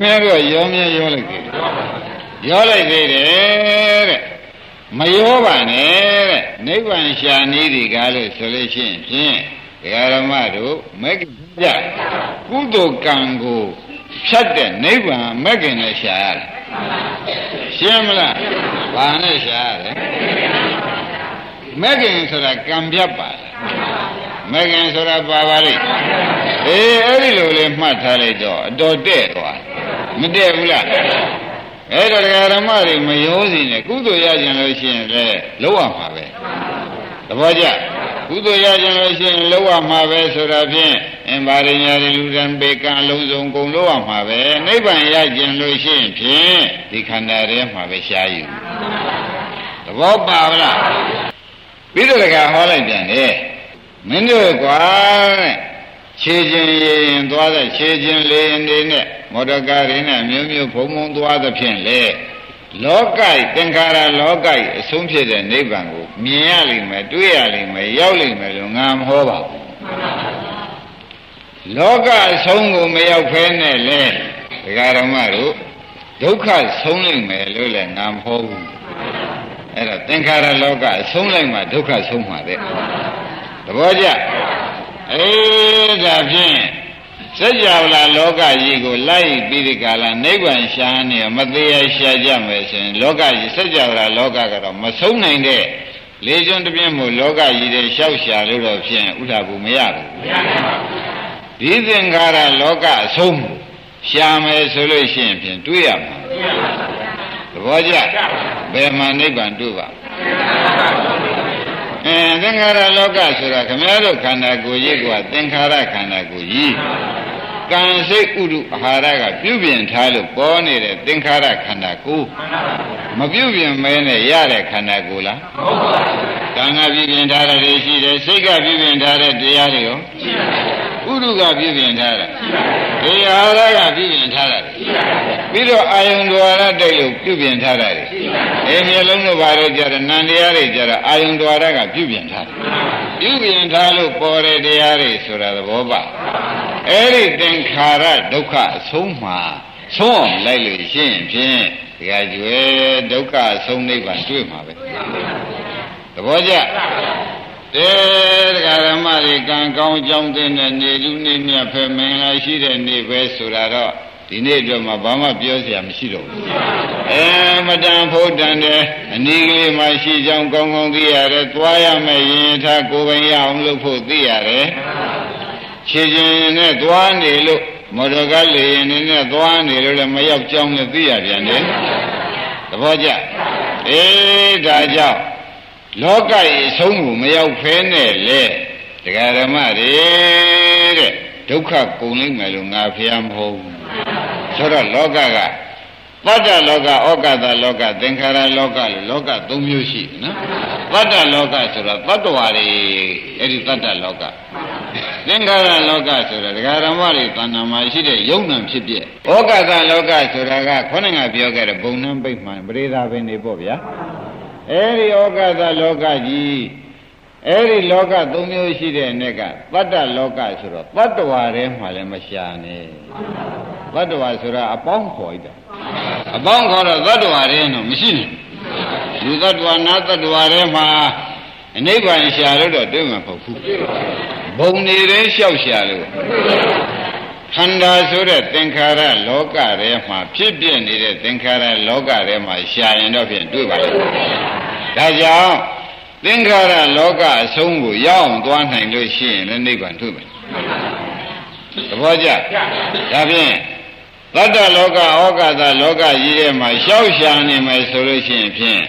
မင်းတို့ရောမြဲရောလိုက်သေးတယ် ရောလိုက်သေးတယ်တဲ့မရောပါနဲ့တဲ့နိဗ္ဗာန်ရှာနေဒီကားလို့ဆိုလို့ရှိရင်ဖြင့်ဓမ္မတို့မဂ္ဂင်ပြကုသိုလ်ကံကိုဖြတ်တဲ့နိဗ္ဗာန်မဂ္ဂင်နဲ့ရှာရတယ်ရှင်းမလားဘာနဲ့ရှာရလဲမဂ္ဂင်ဆိုတာကံပြတ်ပါလားမဂ္ဂင်ဆိုတာပါပါလိမ့်အေးအဲ့ဒီလိုလေးမှတ်ထားလိုက်တော့အတော်တဲ့သွားမတည့်ဘူးလား အဲ့တော့ဓမ္မတွေမရောစီနဲ့ကုသိုလ်ရကြလို့ရှိရင်လည်းလောက်ရမှာပဲသဘောကျကုသိုလ်ရကြလို့ရှိရင်လောက်ရမှာပဲဆိုတာဖြင့်အင်ပါရိညာတွေလူတံပေကံအလုံးစုံကုန်လောက်ရမှာပဲနိဗ္ဗာန်ရကြလို့ရှိရင်ဖြင့်ဒီခန္ဓာထဲမှာပဲရှားယူသဘောပါဗလားပြီးတော့လည်းဟောလိုက်ပြန်တယ်မင်းတို့ကွာတဲ့ခြေချင်းရင်သွားတဲ့ခြေချင်းလေးရင်တွေနဲ့ မော်တော်ကားတွေနဲ့မျိုးမျိုးဖုံဖုံသွားသဖြင့်လေလောကီသင်္ခါရလောကီအဆုံးဖြစ်တဲ့နိဗ္ဗာန်ကိုမြင်ရလိမ့်မယ်တွေ့ရလိမ့်မယ်ရောက်လိမ့်မယ်လို့ငါမဟောပါဘူးလောကအဆုံးကိုမရောက်ဖဲနဲ့လေဒကာဓမ္မတို့ဒုက္ခဆုံးလိမ့်မယ်လို့လည်းငါမဟောဘူးအဲ့တော့သင်္ခါရလောကအဆုံးလိုက်မှဒုက္ခဆုံးမှာတဲ့သဘောကျအေးဒါဖြင့် စัจ java လာလောကကြီးကိုလိုက်ပြီးဒီကလာနိဗ္ဗာန်ရှားနေမသေးရရှာကြမယ်ဆိုရင်လောကကြီးစัจ java လာလောကကတော့မဆုံးနိုင်တဲ့လေကျွန်းတစ်ပြင်းမို့လောကကြီးတဲ့ရှောက်ရှာလို့တော့ဖြင့်ဥဒ္ဓဘူးမရဘူးမရပါဘူးဒီသင်္ခါရလောကအဆုံးရှာမယ်ဆိုလို့ရှိရင်ဖြင့်တွေးရမှာသဘောကျဘယ်မှာနိဗ္ဗာန်တွေ့ပါအဲသင်္ခါရလောကဆိုတာခမည်းတော်ခန္ဓာကိုယ်ကြီးကသင်္ခါရခန္ဓာကိုယ်ကြီး ကံစိတ်ဥဒုအာဟာရကပြုပြင်ထားလို့ပေါ်နေတဲ့သင်္ခါရခန္ဓာကိုယ်မပြုပြင်မဲနဲ့ရတဲ့ခန္ဓာကိုယ်လားမဟုတ်ပါဘူးကံကပြုပြင်ထားတဲ့ရှိတယ်စိတ်ကပြုပြင်ထားတဲ့တရားတွေရောရှိပါဘူး ဥဒုကပြုပြင်ထားတာရှိပါဘူးဒီအာဟာရကပြုပြင်ထားတာရှိပါဘူးပြီးတော့အာယုံတော်ရတိတ်လို့ပြုပြင်ထားတာရှိပါဘူးအေးမျိုးလုံးတို့ဘာလို့ကြတဲ့နန္တရားတွေကြတဲ့အာယုံတော်ရကပြုပြင်ထားတယ်ပြုပြင်ထားလို့ပေါ်တဲ့တရားတွေဆိုတာသဘောပါအဲ့ဒီသင်္ခါရဒုက္ခအဆုံးမှာဆုံးအောင်လိုက်လို့ရှိရင်ဖြင့်ဒီကကျွဲဒုက္ခအဆုံးနိဗ္ဗာန်တွေ့မှာပဲသဘောကျ တဲတရားဓမ္မတွေကံကောင်းကြောင်းတဲ့နေလူနေမြတ်ဖယ်မင်္ဂလာရှိတဲ့နေ့ပဲဆိုတာတော့ဒီနေ့အတွက်မှဘာမှပြောစရာမရှိတော့ဘူးအဲမတန်ဖို့တန်တဲ့အနည်းကလေးမှရှိကြောင်းကောင်းကောင်းသိရတယ်သွားရမယ်ရင်ထားကိုယ်ပိုင်ရအောင်လုပ်ဖို့သိရတယ်ခြေချင်းနဲ့သွားနေလို့မော်တော်ကားလေရင်နဲ့သွားနေလို့လည်းမရောက်ကြောင်းလည်းသိရပြန်တယ်သဘောကျအေးဒါကြောင့် လောကကြီးအဆုံးကိုမရောက်ဖဲနဲ့လေတရားဓမ္မတွေတဲ့ဒုက္ခကုန်လိမ့်မယ်လို့ငါဖျားမဟုတ်ဘူးဆိုတော့လောကကပတ္တလောကဩကတလောကသင်္ခါရလောကလို့လောက၃မျိုးရှိတယ်နော်ပတ္တလောကဆိုတော့တတ္တဝါတွေအဲ့ဒီတတ္တလောကသင်္ခါရလောကဆိုတာဒကာရမတွေတဏ္ဍာမှာရှိတဲ့ယုံ nant ဖြစ်ဖြစ်ဩကတလောကဆိုတာကခေါင်းကပြောခဲ့တဲ့ဘုံနှံပိတ်မှန်ပရိသာပင်တွေပေါ့ဗျာ အဲ့ဒီဩကတလောကကြီးအဲ့ဒီလောကသုံးမျိုးရှိတဲ့အနေကတတ္တလောကဆိုတော့တတ္တဝါထဲမှာလည်းမရှာနဲ့တတ္တဝါဆိုတာအပေါင်းခေါ်လိုက်တာအပေါင်းခေါ်တော့တတ္တဝါထဲတော့မရှိနဲ့လူတတ္တဝါနာတတ္တဝါထဲမှာအနိဗ္ဗာန်ရှာလို့တော့တွေ့မှာမဟုတ်ဘူးဘုံနေတဲ့လျှောက်ရှာလို့ ခန္ဓာဆိုတဲ့သင်္ခါရလောကထဲမှာဖြစ်ပြနေတဲ့သင်္ခါရလောကထဲမှာရှာရင်တော့ဖြင့်တွေ့ပါလိမ့်မယ်ဒါကြောင့်သင်္ခါရလောကအဆုံးကိုရောက်အောင်သွားနိုင်လို့ရှိရင်လည်းနိဗ္ဗာန်တွေ့မယ်သဘောကျဒါဖြင့်သတ္တလောကဩကာသလောကကြီးထဲမှာရှောက်ရှာနေမယ်ဆိုလို့ရှိရင်ဖြင့်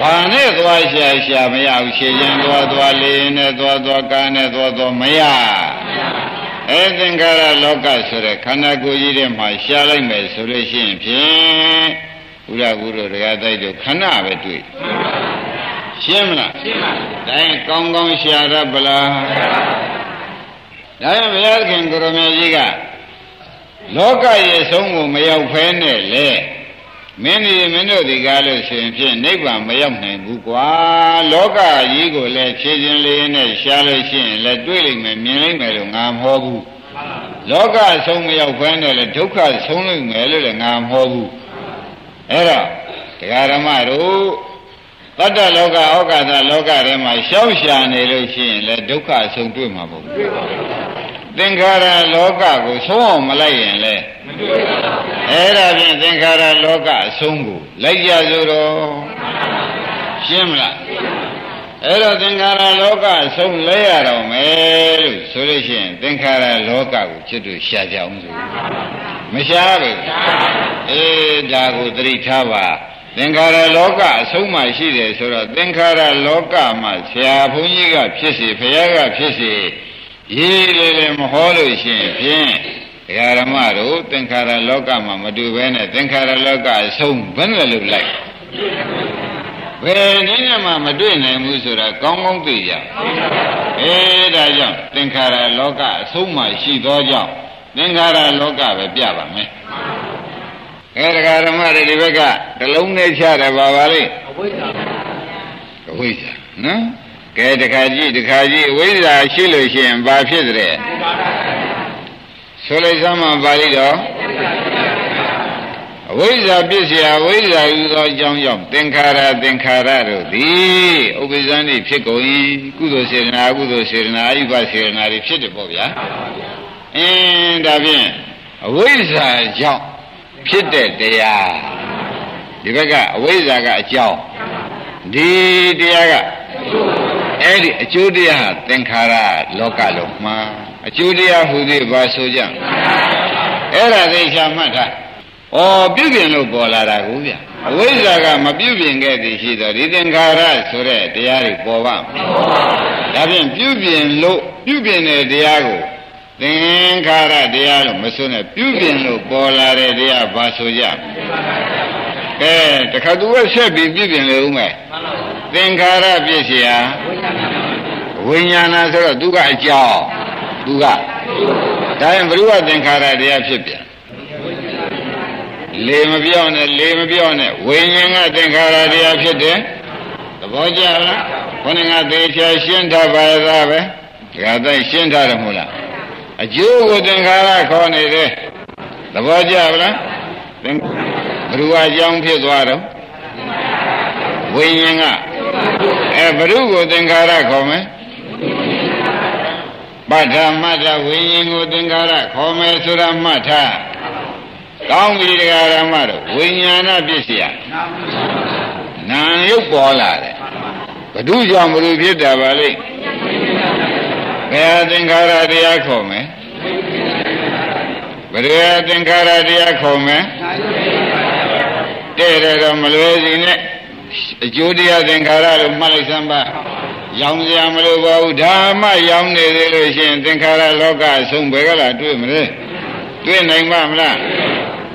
ဘာနဲ့သွားရှာရှာမရဘူးရှည်ရင်သွားသွားလေးနဲ့သွားသွားကားနဲ့သွားသွားမရ အဲသင်္ခါရလောကဆိုတဲ့ခန္ဓာကိုယ်ကြီးထဲမှာရှာလိုက်မယ်ဆိုလို့ရှိရင်ဖြင့်ဘုရားကုသိုလ်တရားတိုက်တို့ခဏပဲတွေ့ရှင်းမလားရှင်းပါပြီဒါရင်ကောင်းကောင်းရှာရပလားဒါရင်ဘုရားခင်ကိုရမေကြီးကလောကရဲ့ဆုံးကိုမရောက်ဖဲနဲ့လေ မင်းဒီမင်းတို့ဒီကားလို့ရှင်ဖြင့်နိဗ္ဗာန်မရောက်နိုင်ဘူးကွာလောကကြီးကိုလည်းဖြည့်ခြင်းလေးနဲ့ရှားလို့ရှိရင်လည်းတွေ့လိမ့်မယ်မြင်လိမ့်မယ်လို့ငါမဟောဘူးလောကဆုံးမရောက်ဖဲနဲ့လည်းဒုက္ခဆုံးလိမ့်မယ်လို့လည်းငါမဟောဘူးအဲ့တော့တရားဓမ္မတို့တတ္တလောကဩကာသလောကထဲမှာရှောက်ရှာနေလို့ရှိရင်လည်းဒုက္ခဆုံးတွေ့မှာပေါ့ သင်္ခါရလောကကိုဆုံးအောင်မလိုက်ရင်လည်းမတွေ့ပါဘူးအဲ့ဒါဖြင့်သင်္ခါရလောကအဆုံးကိုလိုက်ကြစို့တော့ရှင်းမလားအဲ့တော့သင်္ခါရလောကအဆုံးလဲရတော့မယ်လို့ဆိုလို့ရှိရင်သင်္ခါရလောကကိုချစ်တို့ရှာကြအောင်စို့မရှာဘူးအေးဒါကိုသတိထားပါသင်္ခါရလောကအဆုံးမှရှိတယ်ဆိုတော့သင်္ခါရလောကမှာဆရာဘုန်းကြီးကဖြစ်စီဘုရားကဖြစ်စီ ရေးလေလေမဟောလို့ရှိရင်ဖြင့်ဒကာရမတို့သင်္ခါရလောကမှာမတူဘဲနဲ့သင်္ခါရလောကအဆုံးဘယ်နဲ့လို့လိုက်ဘယ်နည်းနဲ့မှမတွေ့နိုင်ဘူးဆိုတာကောင်းကောင်းသိကြအဲဒါကြောင့်သင်္ခါရလောကအဆုံးမှရှိသောကြောင့်သင်္ခါရလောကပဲပြပါမယ်အဲဒကာရမတွေဒီဘက်ကတလုံးနဲ့ချတယ်ပါပါလိမ့်အဝိဇ္ဇာအဝိဇ္ဇာနော် ကဲတခါကြည့်တခါကြည့်အဝိဇ္ဇာရှိလို့ရှိရင်ဘာဖြစ်တဲ့ဆိုလိုက်စမ်းမှပါဠိတော်အဝိဇ္ဇာပြည့်စရာအဝိဇ္ဇာယူသောအကြောင်းကြောင့်သင်္ခါရသင်္ခါရတို့သည်ဥပ္ပဇ္ဇန်ဤဖြစ်ကုန်၏ကုသိုလ်စေတနာအကုသိုလ်စေတနာအယုဘစေတနာတွေဖြစ်တယ်ပေါ့ဗျာအင်းဒါဖြင့်အဝိဇ္ဇာကြောင့်ဖြစ်တဲ့တရားဒီဘက်ကအဝိဇ္ဇာကအကြောင်းဒီတရားက အဲ့ဒီအကျိုးတရားဟာသင်္ခါရလောကလုံးမှာအကျိုးတရားဟူသည်ဘာဆိုကြအဲ့ဒါသိချာမှတ်ထားဩပြုပြင်လို့ပေါ်လာတာကိုဗျအဝိဇ္ဇာကမပြုပြင်ခဲ့သည်ရှိတော့ဒီသင်္ခါရဆိုတဲ့တရားတွေပေါ်ပါမယ်ဒါဖြင့်ပြုပြင်လို့ပြုပြင်တဲ့တရားကိုသင်္ခါရတရားလို့မဆိုနဲ့ပြုပြင်လို့ပေါ်လာတဲ့တရားဘာဆိုကြကဲတခါသူကဆက်ပြီးပြုပြင်လေဦးမယ် သင်္ခါရပြည့်စရာဝိညာဏဆိုတော့သူကအကြောင်းသူကဒါရင်ဘုရားသင်္ခါရတရားဖြစ်ပြန်လေမပြောင်းနဲ့လေမပြောင်းနဲ့ဝိညာဉ်ကသင်္ခါရတရားဖြစ်တယ်သဘောကျလားခொနကသေချာရှင်းထားပါသားပဲဒါသိရှင်းထားတယ်မဟုတ်လားအကျိုးကိုသင်္ခါရခေါ်နေတယ်သဘောကျပါလားသင်ဘုရားအကြောင်းဖြစ်သွားတော့ဝိညာဉ်က အဲဘုရုကိုသင်္ခါရခေါ်မယ်ပဋ္ဌာမတ္တဝိညာဉ်ကိုသင်္ခါရခေါ်မယ်ဆိုတာမှတ်ထားကောင်းပြီတရားဓမ္မတို့ဝိညာဏပစ္စယနာရုပ်ပေါ်လာတယ်ဘဒုကြောင့်ဘလို့ဖြစ်တာပါလိမ့်ဘယ်သင်္ခါရတရားခေါ်မယ်ဘယ်သင်္ခါရတရားခေါ်မယ်တဲ့တယ်တော့မလွယ်စီနဲ့ အကျိုးတရားသင်္ခါရလို့မှတ်လိုက်စမ်းပါရောင်စရာမလိုပါဘူးဓမ္မရောင်နေသေးလို့ရှိရင်သင်္ခါရလောကအဆုံးဘယ်ကလာတွေ့မလဲတွေ့နိုင်မှာမလား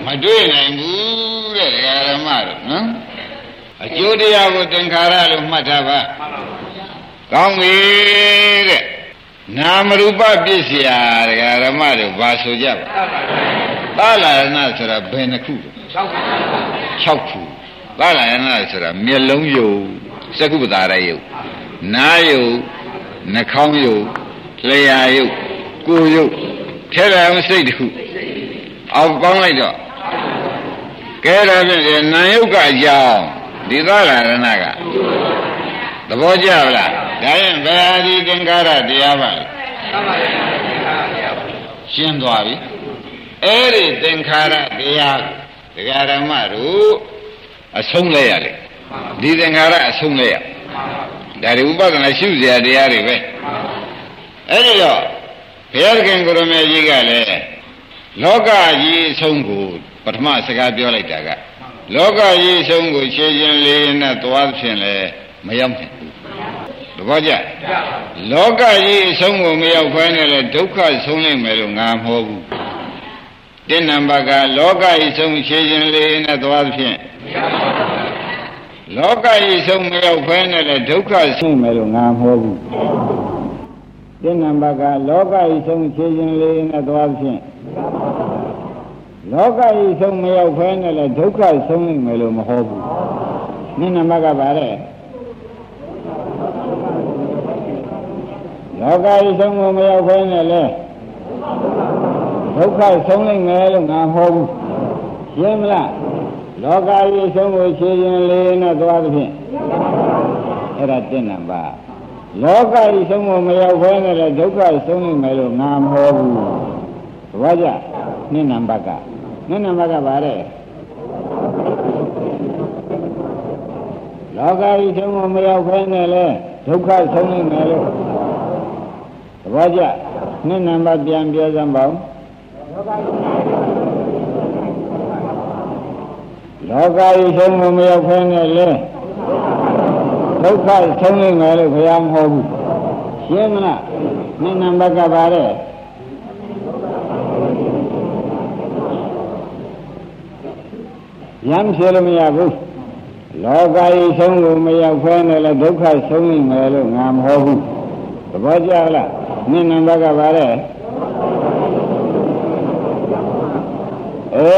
မတွေ့နိုင်ဘူးတဲ့ဓမ္မတို့နော်အကျိုးတရားကိုသင်္ခါရလို့မှတ်ထားပါကောင်းပြီတဲ့နာမရူပပစ္စယတရားဓမ္မတို့ဘာဆိုကြပါသာလရဏဆိုတာဘယ်နှခု6ခု သာလရဏဆိုတာမျက်လုံးယုံစကုပ္ပတာရယုံနာယုံနှာခေါင်းယုံလျှာယုံကိုယ်ယုံထဲတယ်စိတ်တစ်ခုအောက်ပေါင်းလိုက်တော့ကဲဒါဖြင့်နာယုတ်ကအကြောင်းဒီသာလရဏကသဘောကျလားဒါရင်ဘယ်ဟာဒီသင်္ကာရတရားပါလဲရှင်းသွားပြီအဲ့ဒီသင်္ခါရတရားဒကာရမတို့ အဆုံးလဲရလေဒီသင်္ခါရအဆုံးလဲရဒါတွေဥပဒနာရှုစရာတရားတွေပဲအဲ့ဒီတော့ဘုရားခင်ကိုရမေကြီးကလည်းလောကကြီးအဆုံးကိုပထမစကားပြောလိုက်တာကလောကကြီးဆုံးကိုခြေချင်းလေးနဲ့သွားဖြင့်လဲမရောက်နိုင်ဘူးတပည့်ကြလောကကြီးအဆုံးကိုမရောက်ဖဲနဲ့လဲဒုက္ခဆုံးနိုင်မယ်လို့ငါမဟုတ်ဘူး တင်းနံပါတ်ကလောကကြီးဆုံးခြေချင်းလေးနဲ့သွားဖြင့်လောကကြီးဆုံးမရောက်ဖဲနဲ့လဲဒုက္ခဆုံးမယ်လို့ငါမဟုတ်ဘူးတင်းနံပါတ်ကလောကကြီးဆုံးခြေချင်းလေးနဲ့သွားဖြင့်လောကကြီးဆုံးမရောက်ဖဲနဲ့လဲဒုက္ခဆုံးနိုင်မယ်လို့မဟုတ်ဘူးနိနံပါတ်ကပါတဲ့လောကကြီးဆုံးကိုမရောက်ဖဲနဲ့လဲ ဒုက္ခဆုံးနိုင်မယ်လို့ငါဟောဘူးရှင်းမလားလောကကြီးဆုံးကိုခြေရင်လေးနဲ့သွားသဖြင့်အဲ့ဒါတင့်နံပါတ်လောကကြီးဆုံးကိုမရောက်ဖဲနဲ့လဲဒုက္ခဆုံးနိုင်မယ်လို့ငါမဟောဘူးသဘောကျနှစ်နံပါတ်ကနှစ်နံပါတ်ကပါတဲ့လောကကြီးဆုံးကိုမရောက်ဖဲနဲ့လဲဒုက္ခဆုံးနိုင်မယ်လို့သဘောကျနှစ်နံပါတ်ပြန်ပြောစမ်းပါဦး လောကကြီးဆုံးကိုမရောက်ဖဲနဲ့လဲဒုက္ခဆုံးနိုင်မယ်လို့ဘုရားမဟုတ်ဘူးရှင်းမလားနှစ်နံပါတ်ကပါတဲ့ရမ်းဖြေလို့မရဘူးလောကကြီးဆုံးကိုမရောက်ဖဲနဲ့လဲဒုက္ခဆုံးနိုင်မယ်လို့ငါမဟုတ်ဘူးသဘောကျလားနှစ်နံပါတ်ကပါတဲ့ အဲ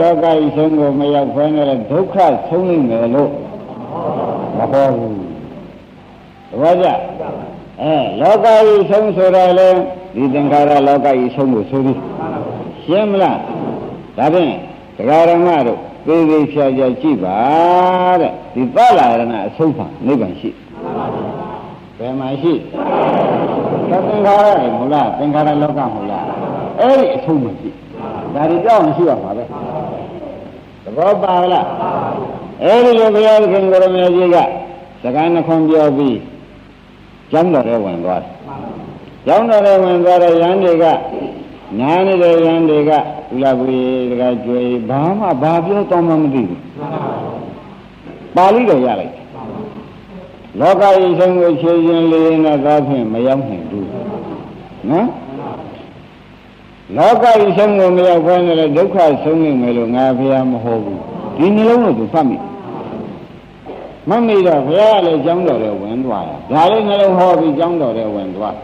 လောကကြီးဆုံးကိုမရောက်ဖဲနဲ့ဒုက္ခဆုံးနိုင်မယ်လို့မဟုတ်ဘူးသဘောကျအဲလောကကြီးဆုံးဆိုတော့လေဒီသင်္ခါရလောကကြီးဆုံးကိုဆိုပြီးရှင်းမလားဒါဖြင့်တရားဓမ္မတို့သေးသေးဖြာဖြာကြည့်ပါတဲ့ဒီသလာရဏအဆုံးဖန်နိဗ္ဗာန်ရှိဘယ်မှာရှိသသင်္ခါရမဟုတ်လားသင်္ခါရလောကမဟုတ်လားအဲ့ဒီအဆုံးမရှိ ဒါတွေကြောက်မရှိရမှာပဲသဘောပါလားအဲ့ဒီလိုဘုရားခင်ကိုရမေကြီးကစကားနှခွန်ပြောပြီးကျောင်းတော်ထဲဝင်သွားတယ်ကျောင်းတော်ထဲဝင်သွားတဲ့ရန်တွေကနားနေတဲ့ရန်တွေကဥလာဘူးတကကြွေဘာမှဘာပြောတော့မှမသိဘူးပါဠိတော်ရလိုက်လောကကြီးဆုံးကိုခြေရင်လေးနဲ့သာဖြင့်မရောက်နိုင်ဘူးနော် လောကကြီးဆုံးကိုမရောက်ဘဲနဲ့ဒုက္ခဆုံးနေမယ်လို့ငါဘုရားမဟုတ်ဘူးဒီနှလုံးကိုသူဖတ်မိမမိတော့ဘုရားလည်းကျောင်းတော်ထဲဝင်သွားတာဒါလေးနှလုံးဟောပြီးကျောင်းတော်ထဲဝင်သွား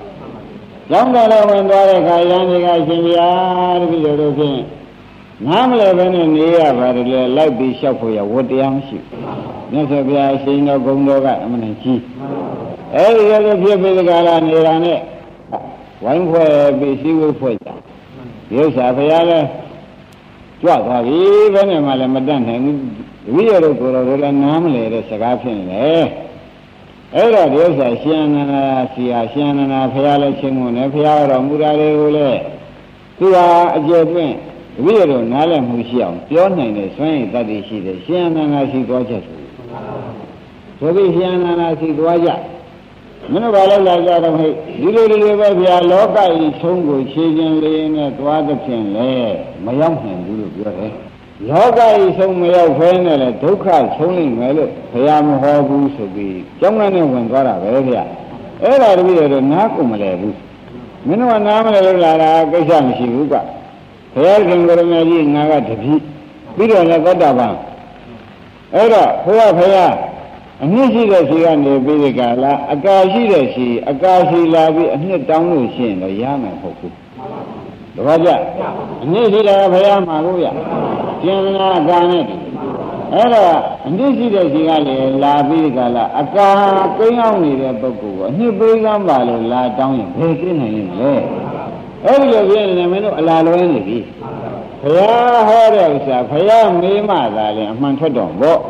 ကျောင်းတော်ထဲဝင်သွားတဲ့အခါရန်ဒီကရှင်ဗျာတပည့်တော်တို့ဖြင့်နားမလဲပဲနဲ့နေရပါတယ်လေလိုက်ပြီးလျှောက်ဖို့ရဝတ္တရားမရှိဘူးမြတ်စွာဘုရားရှင်တော်ဂုံတော်ကအမှန်ကြီးအဲဒီလိုဖြစ်ပြီးဒီကလာနေတာနဲ့ဝိုင်းဖွဲ့ပြီးစည်းဝေးဖွဲ့ကြ ဒီဥစ္စာဘုရားလည်းကြွသွားပြီဘယ်နဲ့မှလည်းမတတ်နိုင်ဘူးတပည့်တော်ကိုယ်တော်လည်းနားမလဲတဲ့စကားဖြစ်နေတယ်အဲ့တော့ဒီဥစ္စာရှင်အနန္ဒာစီဟာရှင်အနန္ဒာဘုရားလည်းချင်းကုန်တယ်ဘုရားတော်မူတာတွေကိုလည်းသူဟာအကျေတွင်တပည့်တော်နားလည်မှုရှိအောင်ပြောနိုင်တဲ့စွမ်းရည်တတ်သိရှိတဲ့ရှင်အနန္ဒာစီသွားချက်ဆိုဆိုပြီးရှင်အနန္ဒာစီသွားကြ မင်းတို့ဘာလို့လာကြတော့ဟဲ့ဒီလိုဒီလိုပဲဗျာလောကကြီးဆုံးကိုခြေချင်းလေးနဲ့သွားသဖြင့်လေမရောက်နိုင်ဘူးလို့ပြောတယ်လောကကြီးဆုံးမရောက်ဖဲနဲ့လေဒုက္ခဆုံးနိုင်မယ်လို့ဘုရားမဟောဘူးဆိုပြီးကျောင်းကနေဝင်သွားတာပဲဗျအဲ့ဒါတပည့်တော်နားကုန်မလဲဘူးမင်းတို့ကနားမလဲလို့လာတာကိစ္စမရှိဘူးကဘုရားခင်ကိုရမကြီးငါကတပည့်ပြီးတော့လည်းသောတာပန်အဲ့တော့ဘုရားဘုရား အနှစ်ရှိတဲ့ရှိကနေပြီးဒီကလာအကာရှိတဲ့ရှိအကာရှိလာပြီးအနှစ်တောင်းလို့ရှိရင်တော့ရမယ်မဟုတ်ဘူးတပည့်ကြအနှစ်ရှိတာဘုရားမှာကိုရကျင်နာအကာနဲ့တူအဲ့တော့အနှစ်ရှိတဲ့ရှိကလည်းလာပြီးဒီကလာအကာကိန်းအောင်နေတဲ့ပုဂ္ဂိုလ်ကအနှစ်ပေးကမ်းပါလို့လာတောင်းရင်ဘယ်ကျင်းနိုင်လဲအဲ့ဒီလိုပြည့်နေမင်းတို့အလားလွဲနေပြီဘုရားဟောတဲ့ဥစ္စာဘုရားမေးမှသာလေအမှန်ထွက်တော်ပေါ့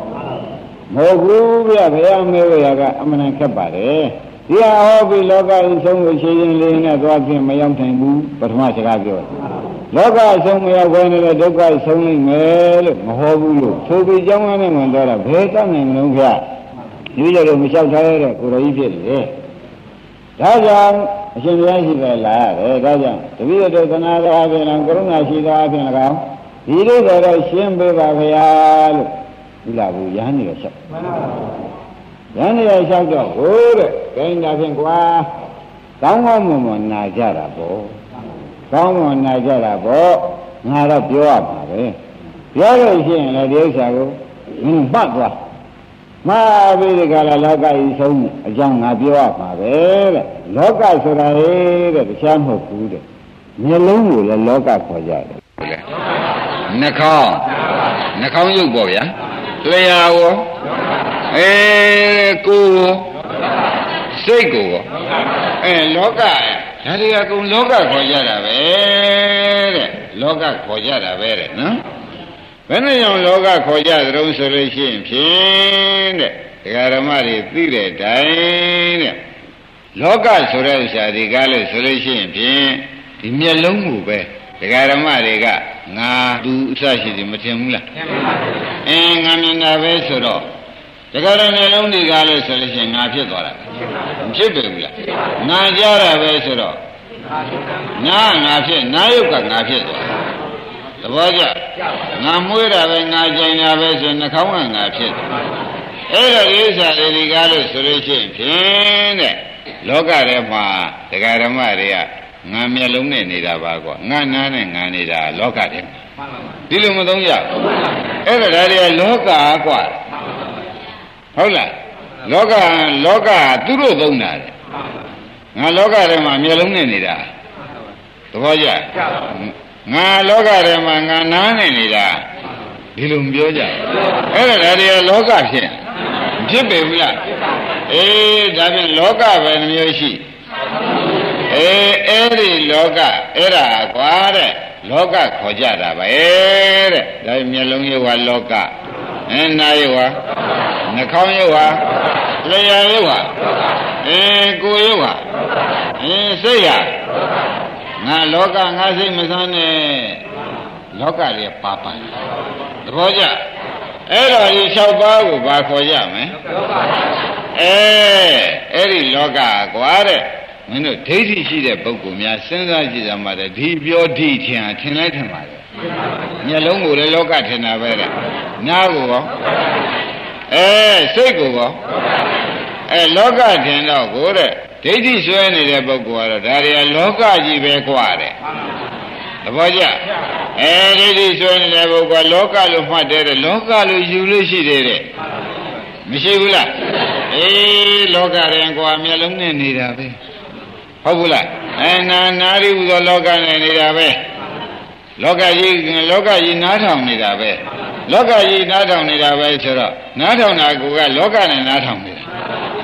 မဟုတ်ဘူးဗျဘုရားမေးရကအမှန်ခက်ပါတယ်ဒီဟာဟောပြီးလောကကြီးဆုံးကိုရှင်းရှင်းလေးနဲ့သွားခြင်းမရောက်နိုင်ဘူးပထမစကားပြောတယ်လောကဆုံးမရောက်ဘဲနဲ့ဒုက္ခဆုံးနိုင်မယ်လို့မဟောဘူးလို့ဆိုပြီးကြောင်းကနေဝင်သွားတာဘယ်တတ်နိုင်မလို့ဗျဒီလိုလိုမလျှောက်ထားရတဲ့ကိုယ်တော်ကြီးဖြစ်နေတယ်ဒါကြောင့်အရှင်ဘုရားရှိပဲလာရတယ်ဒါကြောင့်တပည့်တော်သနာတော်အပြင်ကရုဏာရှိသောအပြင်၎င်းဒီလိုတော့ရှင်းပေးပါဗျာလို့ ဒီလာဘူးရဟန်းနေရလျှောက်မှန်ပါဗျာရဟန်းနေရလျှောက်တော့ဟိုးတဲ့ဂိမ်းတာဖြင့်ကွာကောင်းကောင်းမွန်မွန်နာကြတာပေါ့ကောင်းမွန်နာကြတာပေါ့ငါတော့ပြောရပါပဲပြောလို့ရှိရင်လည်းဒီဥစ္စာကိုမင်းပတ်သွားမှာပြီးဒီကလာလောကကြီးဆုံးအကြောင်းငါပြောရပါပဲတဲ့လောကဆိုတာဟဲ့တဲ့တရားမဟုတ်ဘူးတဲ့မျက်လုံးကိုလည်းလောကခေါ်ကြတယ်ဟုတ်လဲနှာခေါင်းနှာခေါင်းရုပ်ပေါ့ဗျာ လျှာရောအဲကိုယ်စိတ်ကိုရောအဲလောကဒါတွေကကုံလောကခေါ်ကြတာပဲတဲ့လောကခေါ်ကြတာပဲတဲ့နော်ဘယ်နဲ့ကြောင့်လောကခေါ်ကြသတုံးဆိုလို့ရှိရင်ဖြင့်တဲ့ဒကာဓမ္မတွေသိတဲ့တိုင်တဲ့လောကဆိုတဲ့ဥစ္စာဒီကားလို့ဆိုလို့ရှိရင်ဖြင့်ဒီမျက်လုံးကိုပဲ ဒကာဓမ္မတွေကငါသူအစရှိတယ်မထင်ဘူးလားထင်ပါပါအင်းငါမြင်တာပဲဆိုတော့ဒကာရမျက်လုံးတွေကလည်းဆိုလို့ရှိရင်ငါဖြစ်သွားတာမဖြစ်ပြီဘူးလားငါကြားတာပဲဆိုတော့ငါငါဖြစ်နာယုတ်ကငါဖြစ်သွားသဘောကျငါမွေးတာပဲငါကြိုင်တာပဲဆိုနှာခေါင်းကငါဖြစ်အဲ့တော့ဒီဥစ္စာတွေကားလို့ဆိုလို့ရှိရင်ဖြင့်တဲ့လောကထဲမှာဒကာဓမ္မတွေက ငါမျက်လုံးနဲ့နေတာပါကွာငါနားနဲ့ငါနေတာလောကထဲမှာဒီလိုမသုံးရဘူးအဲ့ဒါဒါတွေကလောကကွာဟုတ်လားလောကလောကသူတို့သုံးတာလေငါလောကထဲမှာမျက်လုံးနဲ့နေတာသဘောကျငါလောကထဲမှာငါနားနဲ့နေတာဒီလိုမပြောကြအဲ့ဒါဒါတွေကလောကဖြစ်ဖြစ်ပေဘူးလားအေးဒါဖြင့်လောကပဲနှမျိုးရှိ အေးအဲ့ဒီလောကအဲ့ဒါကွာတဲ့လောကခေါ်ကြတာပဲတဲ့ဒါမျက်လုံးရုပ်ဟာလောကအဲနာရုပ်ဟာနှာခေါင်းရုပ်ဟာလျှာရုပ်ဟာအဲကိုယ်ရုပ်ဟာအဲစိတ်ဟာငါလောကငါစိတ်မစမ်းနဲ့လောကတွေပါပါသဘောကျအဲ့တော့ဒီ၆ပါးကိုဘာခေါ်ကြမလဲအဲအဲ့ဒီလောကကွာတဲ့ မင်းတို့ဒိဋ္ဌိရှိတဲ့ပုဂ္ဂိုလ်များစဉ်းစားကြည့်ကြမှာတဲ့ဒီပြောဓိထင်ထင်လိုက်ထင်ပါလေမျက်လုံးကိုလည်းလောကထင်တာပဲတဲ့နားကိုရောအဲစိတ်ကိုရောအဲလောကထင်တော့ကိုတဲ့ဒိဋ္ဌိဆွဲနေတဲ့ပုဂ္ဂိုလ်ကတော့ဒါတွေကလောကကြီးပဲกว่าတဲ့သဘောကျအဲဒိဋ္ဌိဆွဲနေတဲ့ပုဂ္ဂိုလ်လောကလို့မှတ်တယ်တဲ့လောကလို့ယူလို့ရှိသေးတယ်မရှိဘူးလားအေးလောကရင်ကွာမျက်လုံးနဲ့နေတာပဲ ဟုတ်ဘူးလားအဲနာနာရိဟူသောလောကနဲ့နေတာပဲလောကကြီးလောကကြီးနားထောင်နေတာပဲလောကကြီးနားထောင်နေတာပဲဆိုတော့နားထောင်တာကလောကနဲ့နားထောင်နေတာ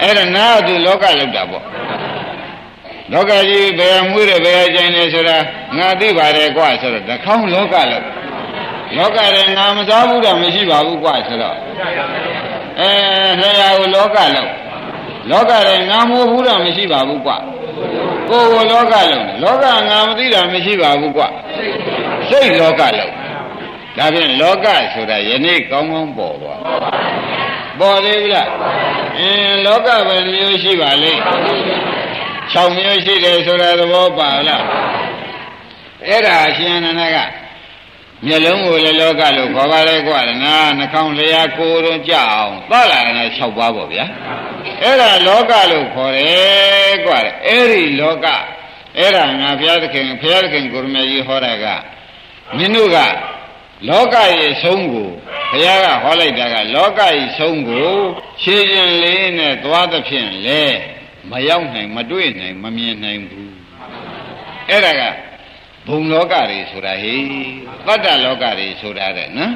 အဲ့ဒါနားသူလောကလောက်တာပေါ့လောကကြီးဘယ်မွေးတယ်ဘယ်ကျင်တယ်ဆိုတာငါသိပါတယ်ကွာဆိုတော့တခေါင်းလောကလောက်လောကရဲ့ငါမစားဘူးတော့မရှိပါဘူးကွာဆိုတော့အဲဆရာကိုလောကလောက် လောကရဲ့ငါမိုးဘူးတော့မရှိပါဘူးကွာကိုယ်ကိုလောကလုံးလောကငါမသိတာမရှိပါဘူးကွစိတ်လောကလုံးဒါဖြင့်လောကဆိုတာယနေ့ကောင်းကောင်းပေါ်သွားပေါ်သေးပြီလားအင်းလောကပဲမျိုးရှိပါလိမ့်6မျိုးရှိတယ်ဆိုတာသဘောပါလားအဲ့ဒါရှင်အနန္ဒက မျက်လုံးကိုလည်းလောကလို့ခေါ်ပါလေကွာနာနှာခေါင်းလျာကိုယ်တော့ကြအောင်သလာရနဲ့6ပါးပေါ့ဗျာအဲ့ဒါလောကလို့ခေါ်တယ်ကွာအဲ့ဒီလောကအဲ့ဒါငါဘုရားသခင်ဘုရားသခင်ကိုရမေကြီးဟောတာကမင်းတို့ကလောကရဲ့ဆုံးကိုဘုရားကဟောလိုက်တာကလောကရဲ့ဆုံးကိုရှင်းရှင်းလေးနဲ့သွားသဖြင့်လေမရောက်နိုင်မတွေ့နိုင်မမြင်နိုင်ဘူးအဲ့ဒါက ဘုံလောကတွေဆိုတာဟေးတတ္တလောကတွေဆိုတာတဲ့နော်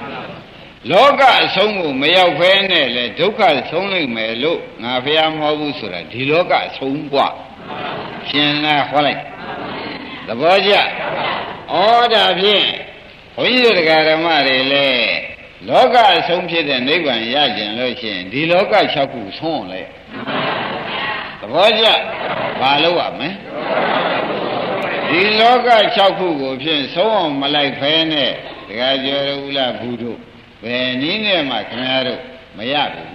လောကအဆုံးကိုမရောက်ဖဲနဲ့လေဒုက္ခဆုံးလိမ့်မယ်လို့ငါဖះမဟုတ်ဘူးဆိုတာဒီလောကအဆုံးกว่าရှင်လာဟောလိုက်သဘောကျဩဒါဖြင့်ဘုန်းကြီးတို့ဓမ္မတွေလည်းလောကအဆုံးဖြစ်တဲ့နိဗ္ဗာန်ရကျင်လို့ရှိရင်ဒီလောက၆ခုဆုံးလေသဘောကျဘာလို့ရမလဲ ဒီလောက6ခုကိုဖြင့်ဆုံးအောင်မလိုက်ဖဲနဲ့တခါကျော်ရဦးလားဘူးတို့ဘယ်နည်းနဲ့မှခင်ဗျားတို့မရဘူး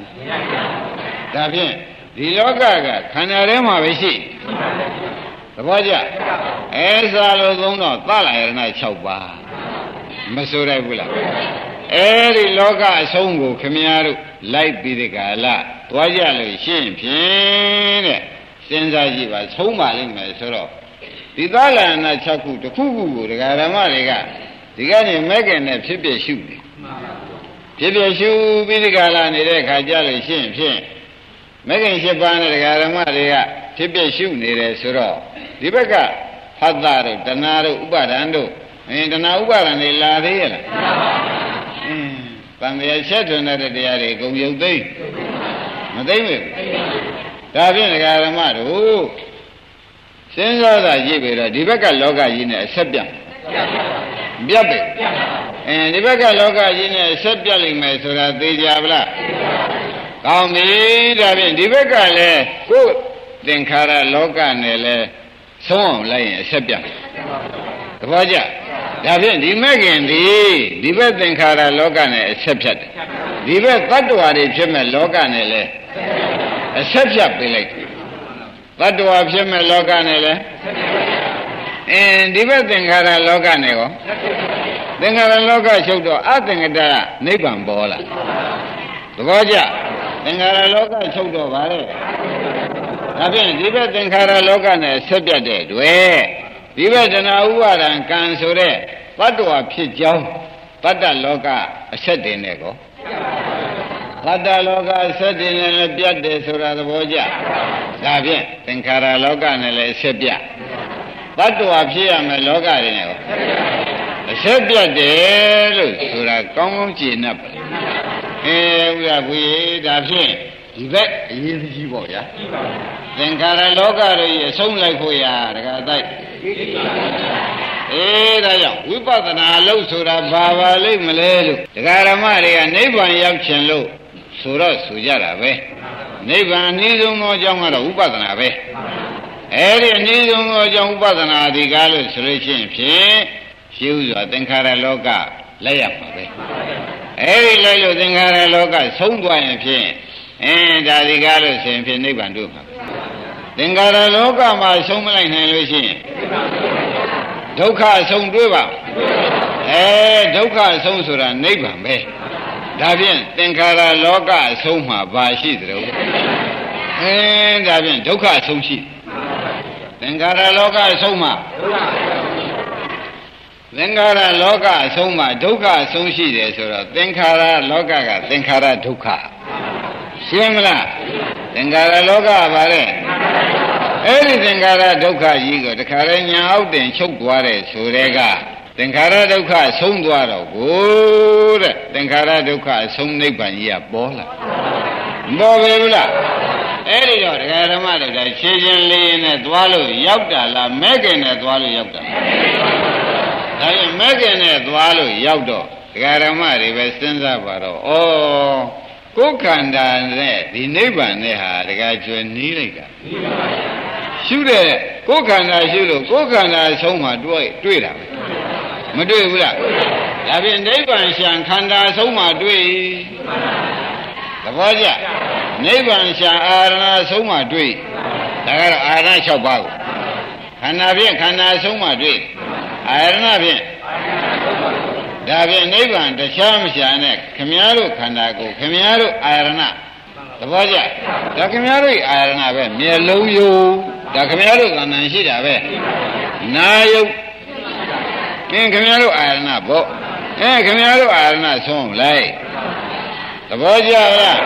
ဒါဖြင့်ဒီလောကကခန္ဓာထဲမှာပဲရှိသဘောကျအဲစားလို့သုံးတော့သလာရဏ6ပါးမဆိုရဘူးလားအဲဒီလောကအဆုံးကိုခမည်းတော်လိုက်ပြီးဒီကလာသွားကြလို့ရှင်းဖြင့်တဲ့စဉ်းစားကြည့်ပါဆုံးပါလိမ့်မယ်ဆိုတော့ ဒီသလနာ6ခုတစ်ခုခုကိုဒကာဓမ္မတွေကဒီကနေ့မဲ့ခင်နဲ့ဖြစ်ဖြစ်ရှုနေဖြစ်ဖြစ်ရှုပြီးဒီကလာနေတဲ့ခါကြလို့ရှင်းဖြင့်မဲ့ခင်7ပါးနဲ့ဒကာဓမ္မတွေကဖြစ်ဖြစ်ရှုနေတယ်ဆိုတော့ဒီဘက်ကဖတ်တာတို့တဏှာတို့ဥပါဒံတို့အင်းတဏှာဥပါဒံတွေလာသေးရဲ့လားအင်းဗံမြချက်ထွန်းတဲ့တရားတွေအကုန်ရုပ်သိမ့်မသိမ့်ဘူးဒါဖြင့်ဒကာဓမ္မတို့ စဉ်းစားတာကြည့်ပြီးတော့ဒီဘက်ကလောကကြီးနဲ့အဆက်ပြတ်ပြတ်ပဲအင်းဒီဘက်ကလောကကြီးနဲ့ဆက်ပြတ်လိမ့်မယ်ဆိုတာသိကြပါလားကောင်းပြီဒါဖြင့်ဒီဘက်ကလည်းကိုယ်သင်္ခါရလောကနဲ့လည်းဆုံးအောင်လိုက်ရင်အဆက်ပြတ်သဘောကျဒါဖြင့်ဒီမဲ့ခင်ဒီဒီဘက်သင်္ခါရလောကနဲ့အဆက်ဖြတ်တယ်ဒီဘက်တ attva တွေဖြစ်မဲ့လောကနဲ့လည်းအဆက်ဖြတ်ပေးလိုက် တယ်တ attva ဖြစ်မဲ့လောကနဲ့လည်းအင်းဒီဘက်သင်္ခါရလောကနဲ့ရောသင်္ခါရလောကချုပ်တော့အသင်္ကတနိဗ္ဗာန်ပေါ်လာသဘောကျသင်္ခါရလောကချုပ်တော့ဗါလေဒါဖြင့်ဒီဘက်သင်္ခါရလောကနဲ့ဆက်ပြတ်တဲ့တွေ့ဒီဘက်တဏှာဥပါဒံကံဆိုတဲ့တ attva ဖြစ်ကြောင်းတတ္တလောကအဆက်တင်တဲ့ကော တတ္တလောကအဆက်တင်နဲ့လည်းပြတ်တယ်ဆိုတာသဘောကျဒါဖြင့်သင်္ခါရလောကနဲ့လည်းဆက်ပြတ်တ attva ဖြစ်ရမယ်လောကတွေနဲ့ကောအဆက်ပြတ်တယ်လို့ဆိုတာကောင်းကောင်းကြည်နှပ်ပါအဲဥရဘုရားဒါဖြင့်ဒီဘက်အရေးကြီးပေါ့ဗျာသင်္ခါရလောကတွေအဆုံးလိုက်ဖို့ရတခါတိုက်အေးဒါကြောင့်ဝိပဿနာလို့ဆိုတာဘာပါလိမ့်မလဲလို့တရားဓမ္မတွေကနိဗ္ဗာန်ရောက်ခြင်းလို့ ဆိုတော့ဆိုကြတာပဲနိဗ္ဗာန်အနည်းဆုံးသောအကြောင်းကတော့ဝိပဿနာပဲအဲ့ဒီအနည်းဆုံးသောအကြောင်းဝိပဿနာဒီကားလို့ဆိုလို့ရှိရင်ဖြင့်ရှင်းဥစွာသင်္ခါရလောကလက်ရမှာပဲအဲ့ဒီလိုက်လို့သင်္ခါရလောကဆုံးသွားရင်ဖြင့်အင်းဒါဒီကားလို့ဆိုရင်ဖြင့်နိဗ္ဗာန်တို့မှာသင်္ခါရလောကမှာဆုံးမလိုက်နိုင်လို့ရှိရင်ဒုက္ခအဆုံးတွေးပါအဲဒုက္ခအဆုံးဆိုတာနိဗ္ဗာန်ပဲ ဒါဖြင့်သင်္ခါရလောကအဆုံးမှာဘာရှိသလဲအဲဒါဖြင့်ဒုက္ခအဆုံးရှိသင်္ခါရလောကအဆုံးမှာသင်္ခါရလောကအဆုံးမှာဒုက္ခအဆုံးရှိတယ်ဆိုတော့သင်္ခါရလောကကသင်္ခါရဒုက္ခရှင်းမလားသင်္ခါရလောကကဘာလဲအဲ့ဒီသင်္ခါရဒုက္ခကြီးကိုတခါလဲညာအောက်တင်ချုပ်သွားတယ်ဆိုတဲ့က သင်္ခါရဒုက္ခဆုံးသွားတော့ကိုတဲ့သင်္ခါရဒုက္ခအဆုံးနိဗ္ဗာန်ကြီးကပေါ်လာမပေါ်ပဲဘူးလားအဲ့ဒီတော့ဒကာဓမ္မတို့ကရှင်းရှင်းလေးနဲ့သွားလို့ရောက်တာလားမဲခင်နဲ့သွားလို့ရောက်တာဒါရင်မဲခင်နဲ့သွားလို့ရောက်တော့ဒကာဓမ္မတွေပဲစဉ်းစားပါတော့ဩကိုယ်ခန္ဓာနဲ့ဒီနိဗ္ဗာန်နဲ့ဟာတကယ်ကျွနီးလိုက်တာရှုတဲ့ကိုယ်ခန္ဓာရှုလို့ကိုယ်ခန္ဓာဆုံးမှတွေ့တွေ့တာ မတွေ့ဘူးလားဒါဖြင့်နိဗ္ဗာန်ရှံခန္ဓာဆုံးမှတွေ့သဘောကျနိဗ္ဗာန်ရှံအာရဏဆုံးမှတွေ့ဒါကတော့အာရဏ6ပါးကိုခန္ဓာဖြင့်ခန္ဓာဆုံးမှတွေ့အာရဏဖြင့်ဒါဖြင့်နိဗ္ဗာန်တခြားမရှာနဲ့ခမည်းတော်ခန္ဓာကိုခမည်းတော်အာရဏသဘောကျဒါခမည်းတော်အာရဏပဲမျက်လုံးယုံဒါခမည်းတော်ကံတန်ရှိတာပဲနာယုတ် ကင်းခမည်းတော်အာရဏပေါ့အဲခမည်းတော်အာရဏဆုံးလိုက်သဘောကျလား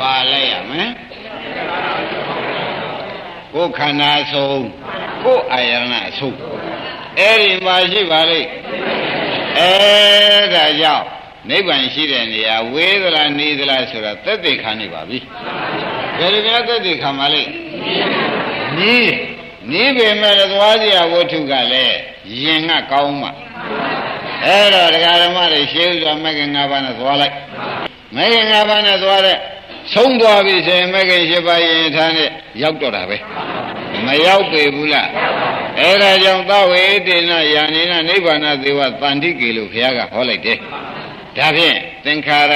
ပါလိုက်ရမယ်ကိုယ်ခန္ဓာဆုံးကိုယ်အာရဏဆုံးအဲ့ဒီမှာရှိပါလိမ့်အဲဒါကြောင့်နိဗ္ဗာန်ရှိတဲ့နေရာဝေးသလားနေသလားဆိုတာသက်သေခံနေပါပြီဘယ်လိုများသက်သေခံပါလိမ့်နီးနီးပေမဲ့သွားစရာဝတ္ထုကလည်း ရင်ကကောင်းမှအဲ့တော့ဒကာဓမ္မတွေရှင်းဥစွာမဂ္ဂင်၅ပါးနဲ့သွားလိုက်မဂ္ဂင်၅ပါးနဲ့သွားတဲ့ဆုံးသွားပြီဆိုရင်မဂ္ဂင်၈ပါးရင်ထားနဲ့ရောက်တော့တာပဲမရောက်ပေဘူးလားအဲဒါကြောင့်သဝေတေနယာနေနနိဗ္ဗာန်သေဝတန်တိကေလို့ဘုရားကဟောလိုက်တယ်ဒါဖြင့်သင်္ခါရ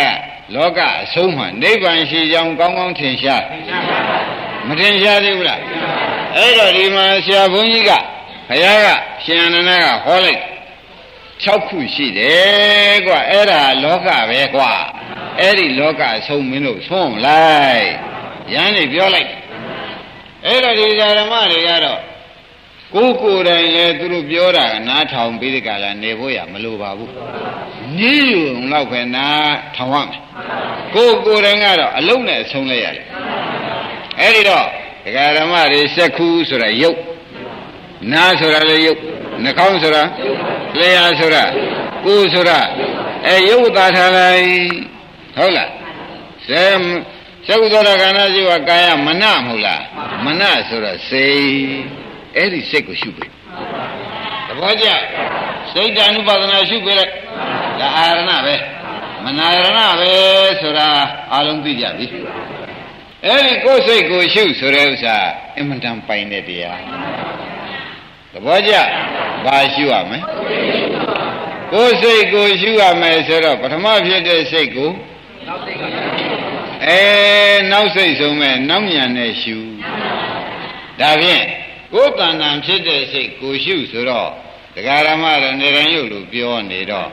လောကအဆုံးမှနိဗ္ဗာန်ရှိကြောင်းကောင်းကောင်းထင်ရှားမထင်ရှားသေးဘူးလားအဲ့တော့ဒီမှာဆရာဘုန်းကြီးက ဘုရားကရှင်အနန္ဒကဟောလိုက်ထ6ခုရှိတယ်ကွာအဲ့ဒါလောကပဲကွာအဲ့ဒီလောကအဆုံးမင်းတို့ဆုံးလိုက်ရန်နေပြောလိုက်အဲ့တော့ဒီဓမ္မတွေကတော့ကိုယ်ကိုယ်တိုင်လည်းသူတို့ပြောတာကနားထောင်ပြီးဒီကလာနေဖို့ရမလိုပါဘူးနီးယူတော့ပဲနားထောင်ရမယ်ကိုယ်ကိုယ်တိုင်ကတော့အလုံးနဲ့အဆုံးလိုက်ရတယ်အဲ့ဒီတော့ဒကာဓမ္မတွေစက်ခုဆိုတာရုပ် နားဆိုတာလည်းရုပ်နှာခေါင်းဆိုတာလျှာဆိုတာကိုယ်ဆိုတာအဲရုပ်သာထားလိုက်ဟုတ်လားဇေသုဒ္ဓရကဏရှိဝကာယမနမဟုတ်လားမနဆိုတော့စိတ်အဲ့ဒီစိတ်ကိုရှုပြီသဘောကျစိတ်တ ानु ပါဒနာရှုပြီလိုက်ဒါအာရဏပဲမနာရဏပဲဆိုတာအလုံးသိကြပြီအဲ့ဒီကိုယ်စိတ်ကိုရှုဆိုတဲ့ဥစ္စာအင်မတန်ပိုင်တဲ့တရား သဘောကျဘာရှုရမလဲကိုယ်စိတ်ကိုရှုရမယ်ဆိုတော့ပထမဖြစ်တဲ့စိတ်ကိုအဲနောက်စိတ်ဆုံးမဲ့နောက်ညံနဲ့ရှုဒါဖြင့်ကိုယ်တဏ္ဍာဖြစ်တဲ့စိတ်ကိုရှုဆိုတော့ဒကာရမရနေရင်ရုပ်လို့ပြောနေတော့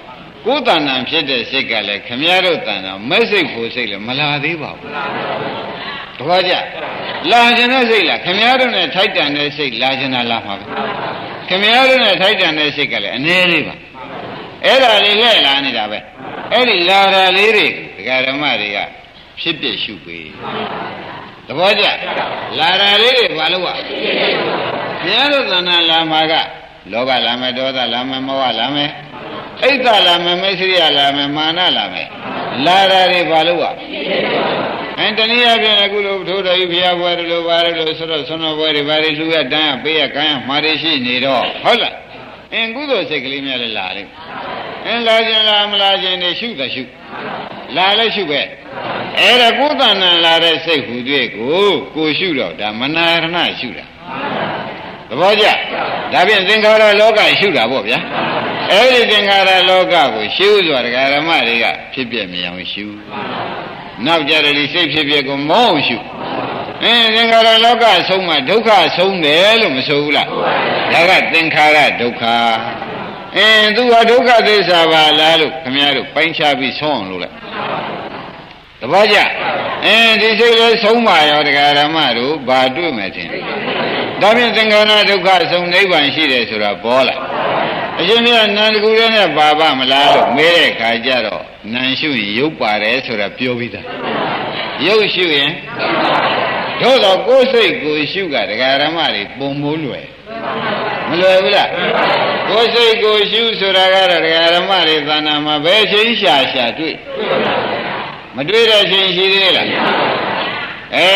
ကိုယ်တဏ္ဍာဖြစ်တဲ့စိတ်ကလည်းခမည်းတော်တဏ္ဍာမဲ့စိတ်ဖို့စိတ်လည်းမလာသေးပါဘူးတခါကြ လာခြင်းတဲ့စိတ်လားခမည်းတော်နဲ့ထိုက်တန်တဲ့စိတ်လာခြင်းလားလာမှာပဲခမည်းတော်နဲ့ထိုက်တန်တဲ့စိတ်ကလည်းအနည်းလေးပါအဲ့ဒါလေးလှည့်လာနေတာပဲအဲ့ဒီလာတာလေးတွေဒကာရမတွေကဖြစ်ပြရှုပေးသဘောကျလာတာလေးတွေဘာလို့ ਆ ဘုရားတို့သဏ္ဍာန်လာမှာကလောဘလာမယ်ဒေါသလာမယ်မောဟလာမယ် အိတ်တလာမယ်မိတ်ဆွေရလာမယ်မာနလာမယ်လာတာတွေဘာလို့ ਆ အဲတနည်းအားဖြင့်အခုလိုထိုးတော်ကြီးဘုရားဘွယ်လိုပါတယ်လို့ဆိုတော့ဆွမ်းတော်ဘွယ်တွေဘာတွေလူရတန်းရပေးရကမ်းရမှာတွေရှိနေတော့ဟုတ်လားအင်းကုသိုလ်စိတ်ကလေးများလည်းလာတယ်အင်းလာခြင်းလားမလာခြင်းနေရှုတာရှုလာလည်းရှုပဲအဲ့ဒါကိုယ်တဏ္ဍာလာတဲ့စိတ်ဟူတွေ့ကိုကိုရှုတော့ဒါမနာရဏရှုတာသဘောကျဒါဖြင့်သင်္ခါရလောကရှုတာပေါ့ဗျာ အဲ့ဒီသင်္ခါရလောကကိုရှုဆိုတာဒကာရမတွေကဖြစ်ပြမြင်အောင်ရှုနောက်ကြတယ်ဒီစိတ်ဖြစ်ပြကိုမောအောင်ရှုအင်းသင်္ခါရလောကဆုံးမှဒုက္ခဆုံးတယ်လို့မဆိုဘူးလားဒါကသင်္ခါရဒုက္ခအင်းသူဟာဒုက္ခသစ္စာပါလားလို့ခင်ဗျားတို့ပိုင်းခြားပြီးဆုံးအောင်လုပ်လိုက်တပည့်ကြအင်းဒီစိတ်လေးဆုံးပါရောတရားဓမ္မတို့ဘာတွေ့မယ်ထင်ဒါဖြင့်သင်္ခါရဒုက္ခဆုံးနိဗ္ဗာန်ရှိတယ်ဆိုတာပေါ်လာ အရှင်မြတ်နန္ဒကူရဲနဲ့ပါပါမလားလို့မေးတဲ့ခါကျတော့နန်ရှုရင်ရုပ်ပါတယ်ဆိုတာပြောပြီးသားရုပ်ရှုရင်တို့တော့ကိုယ်စိတ်ကိုရှုကတရားဓမ္မတွေပုံမိုးလွယ်မလွယ်ဘူးလားကိုယ်စိတ်ကိုရှုဆိုတာကတော့တရားဓမ္မတွေသာနာမှာဘယ်ချိန်ရှာရှာတွေ့မတွေ့တဲ့ချိန်ရှိသေးလားအဲ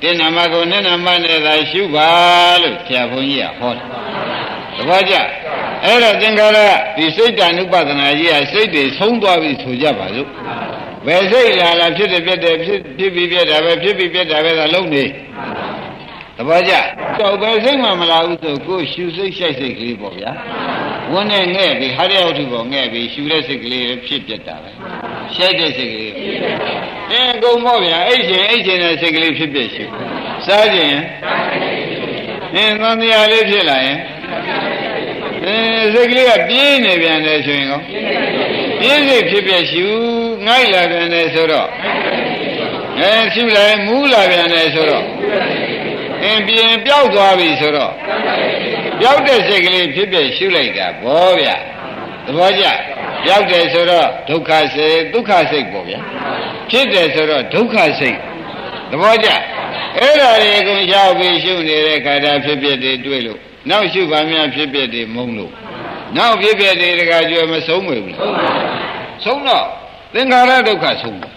တင်းနာမကိုနဲ့နာမနဲ့သာရှုပါလို့ဆရာဘုန်းကြီးကဟောတယ်တပည့်ကြ အဲ့တော့သင်္ခါရဒီစိတ်တ ानु ပဒနာကြီးကစိတ်တွေဆုံးသွားပြီဆိုကြပါစို့ဘယ်စိတ်လာလာဖြစ်တယ်ပြက်တယ်ဖြစ်ဖြစ်ပြီးပြက်တာပဲဖြစ်ပြီးပြက်တာပဲသာလုံးနေတပည့်ကြတော့ပဲစိတ်မှမလာဘူးဆိုကိုရှူစိတ်ရှိုက်စိတ်ကလေးပေါ့ဗျာဝန်းနဲ့ငဲ့ပြီးဟာရရောက်ထုပေါ်ငဲ့ပြီးရှူတဲ့စိတ်ကလေးဖြစ်ပြက်တာပဲရှိုက်တဲ့စိတ်ကလေးအင်းအကုန်ပေါ့ဗျာအဲ့ချိန်အဲ့ချိန်တဲ့စိတ်ကလေးဖြစ်ပြက်ရှူစားခြင်းအင်းသံတရားလေးဖြစ်လာရင် အဲစိတ်ကလေးကပြင်းနေပြန်တယ်ဆိုရင်ကောပြင်းစိတ်ဖြစ်ပြရှူငိုက်လာပြန်တယ်ဆိုတော့အဲရှူလိုက်မူးလာပြန်တယ်ဆိုတော့အင်းပြင်းပျောက်သွားပြီဆိုတော့ပျောက်တဲ့စိတ်ကလေးဖြစ်ပြရှူလိုက်တာဘောဗျသဘောကျပျောက်တယ်ဆိုတော့ဒုက္ခစိတ်ဒုက္ခစိတ်ပေါ့ဗျာဖြစ်တယ်ဆိုတော့ဒုက္ခစိတ်သဘောကျအဲ့ဒါတွေအကုန်ရောက်ပြီးရှုနေတဲ့ခါတာဖြစ်ဖြစ်တွေတွေ့လို့ နောက်ရှုပါများဖြစ်ဖြစ်တွေမုံလို့နောက်ဖြစ်ဖြစ်တွေတကကြွယ်မဆုံးမဘူးလားဆုံးတော့သင်္ခါရဒုက္ခဆုံးတယ်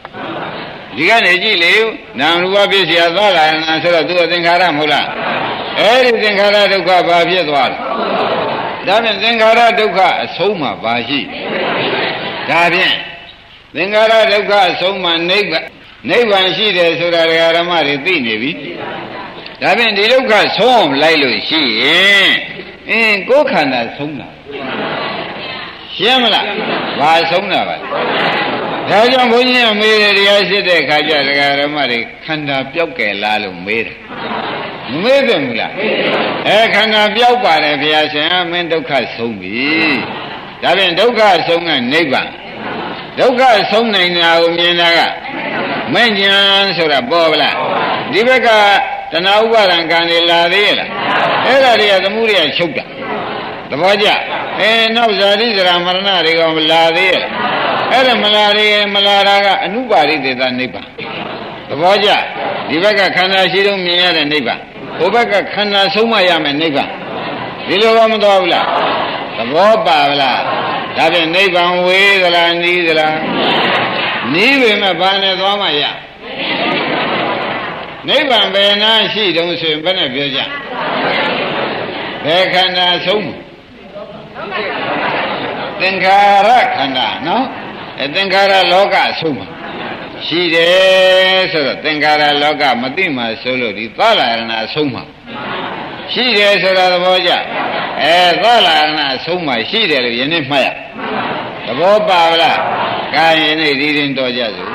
ဒီကနေကြည့်လေနာမ်ရူပဖြစ်เสียသွားလာနာဆိုတော့သူကသင်္ခါရမဟုတ်လားအဲ့ဒီသင်္ခါရဒုက္ခဘာဖြစ်သွားလဲဒါဖြင့်သင်္ခါရဒုက္ခအဆုံးမှာဘာရှိဒါဖြင့်သင်္ခါရဒုက္ခအဆုံးမှာနိဗ္ဗာန်နိဗ္ဗာန်ရှိတယ်ဆိုတာဓမ္မတွေသိနေပြီ ဒါဖြင့်ဒီဒုက္ခဆုံးအောင်လိုက်လို့ရှိရင်အင်းကိုယ်ခန္ဓာဆုံးတာရှင်းမလားဘာဆုံးတာပါဒါကြောင့်ဘုန်းကြီးကမေးတယ်တရားရှိတဲ့ခါကျတရားဓမ္မတွေခန္ဓာပြောက်ကယ်လားလို့မေးတယ်မမေးသင့်ဘူးလားအဲခန္ဓာပြောက်ပါတယ်ဘုရားရှင်မင်းဒုက္ခဆုံးပြီဒါဖြင့်ဒုက္ခဆုံးကနိဗ္ဗာန်ဒုက္ခဆုံးနိုင်တာကိုမြင်တာကမဲ့ညာဆိုတာပေါ်ဗလားဒီဘက်က တဏှာဥပါဒံကံတွေလာသေးရဲ့လားအဲ့ဒါတွေကသမှုတွေကချုပ်တာသဘောကျအဲနောက်ဇာတိဇရာမရဏတွေကမလာသေးရဲ့အဲ့ဒါမလာတွေမလာတာကအနုပါရိသေသနိဗ္ဗာန်သဘောကျဒီဘက်ကခန္ဓာရှိတော့မြင်ရတဲ့နိဗ္ဗာန်ဟိုဘက်ကခန္ဓာဆုံးမရမယ်နိဗ္ဗာန်ဒီလိုကမတော်ဘူးလားသဘောပါဗလားဒါဖြင့်နိဗ္ဗာန်ဝေးသလားနီးသလားနီးပေမဲ့ဘာနဲ့သွားမှရ နိဗ္ဗာန်ဘယ်နာရှိတုံးဆိုရင်ဘယ်နဲ့ပြောကြဘယ်ခန္ဓာဆုံးသင်္ခါရခန္ဓာနော်အဲသင်္ခါရလောကဆုံးမှာရှိတယ်ဆိုတော့သင်္ခါရလောကမသိမှဆိုလို့ဒီသလရဏဆုံးမှာရှိတယ်ဆိုတာသဘောကျအဲသလရဏဆုံးမှာရှိတယ်လို့ယနေ့မှတ်ရသဘောပါဗလားကာယနေ့ဒီရင်တော်ကြစို့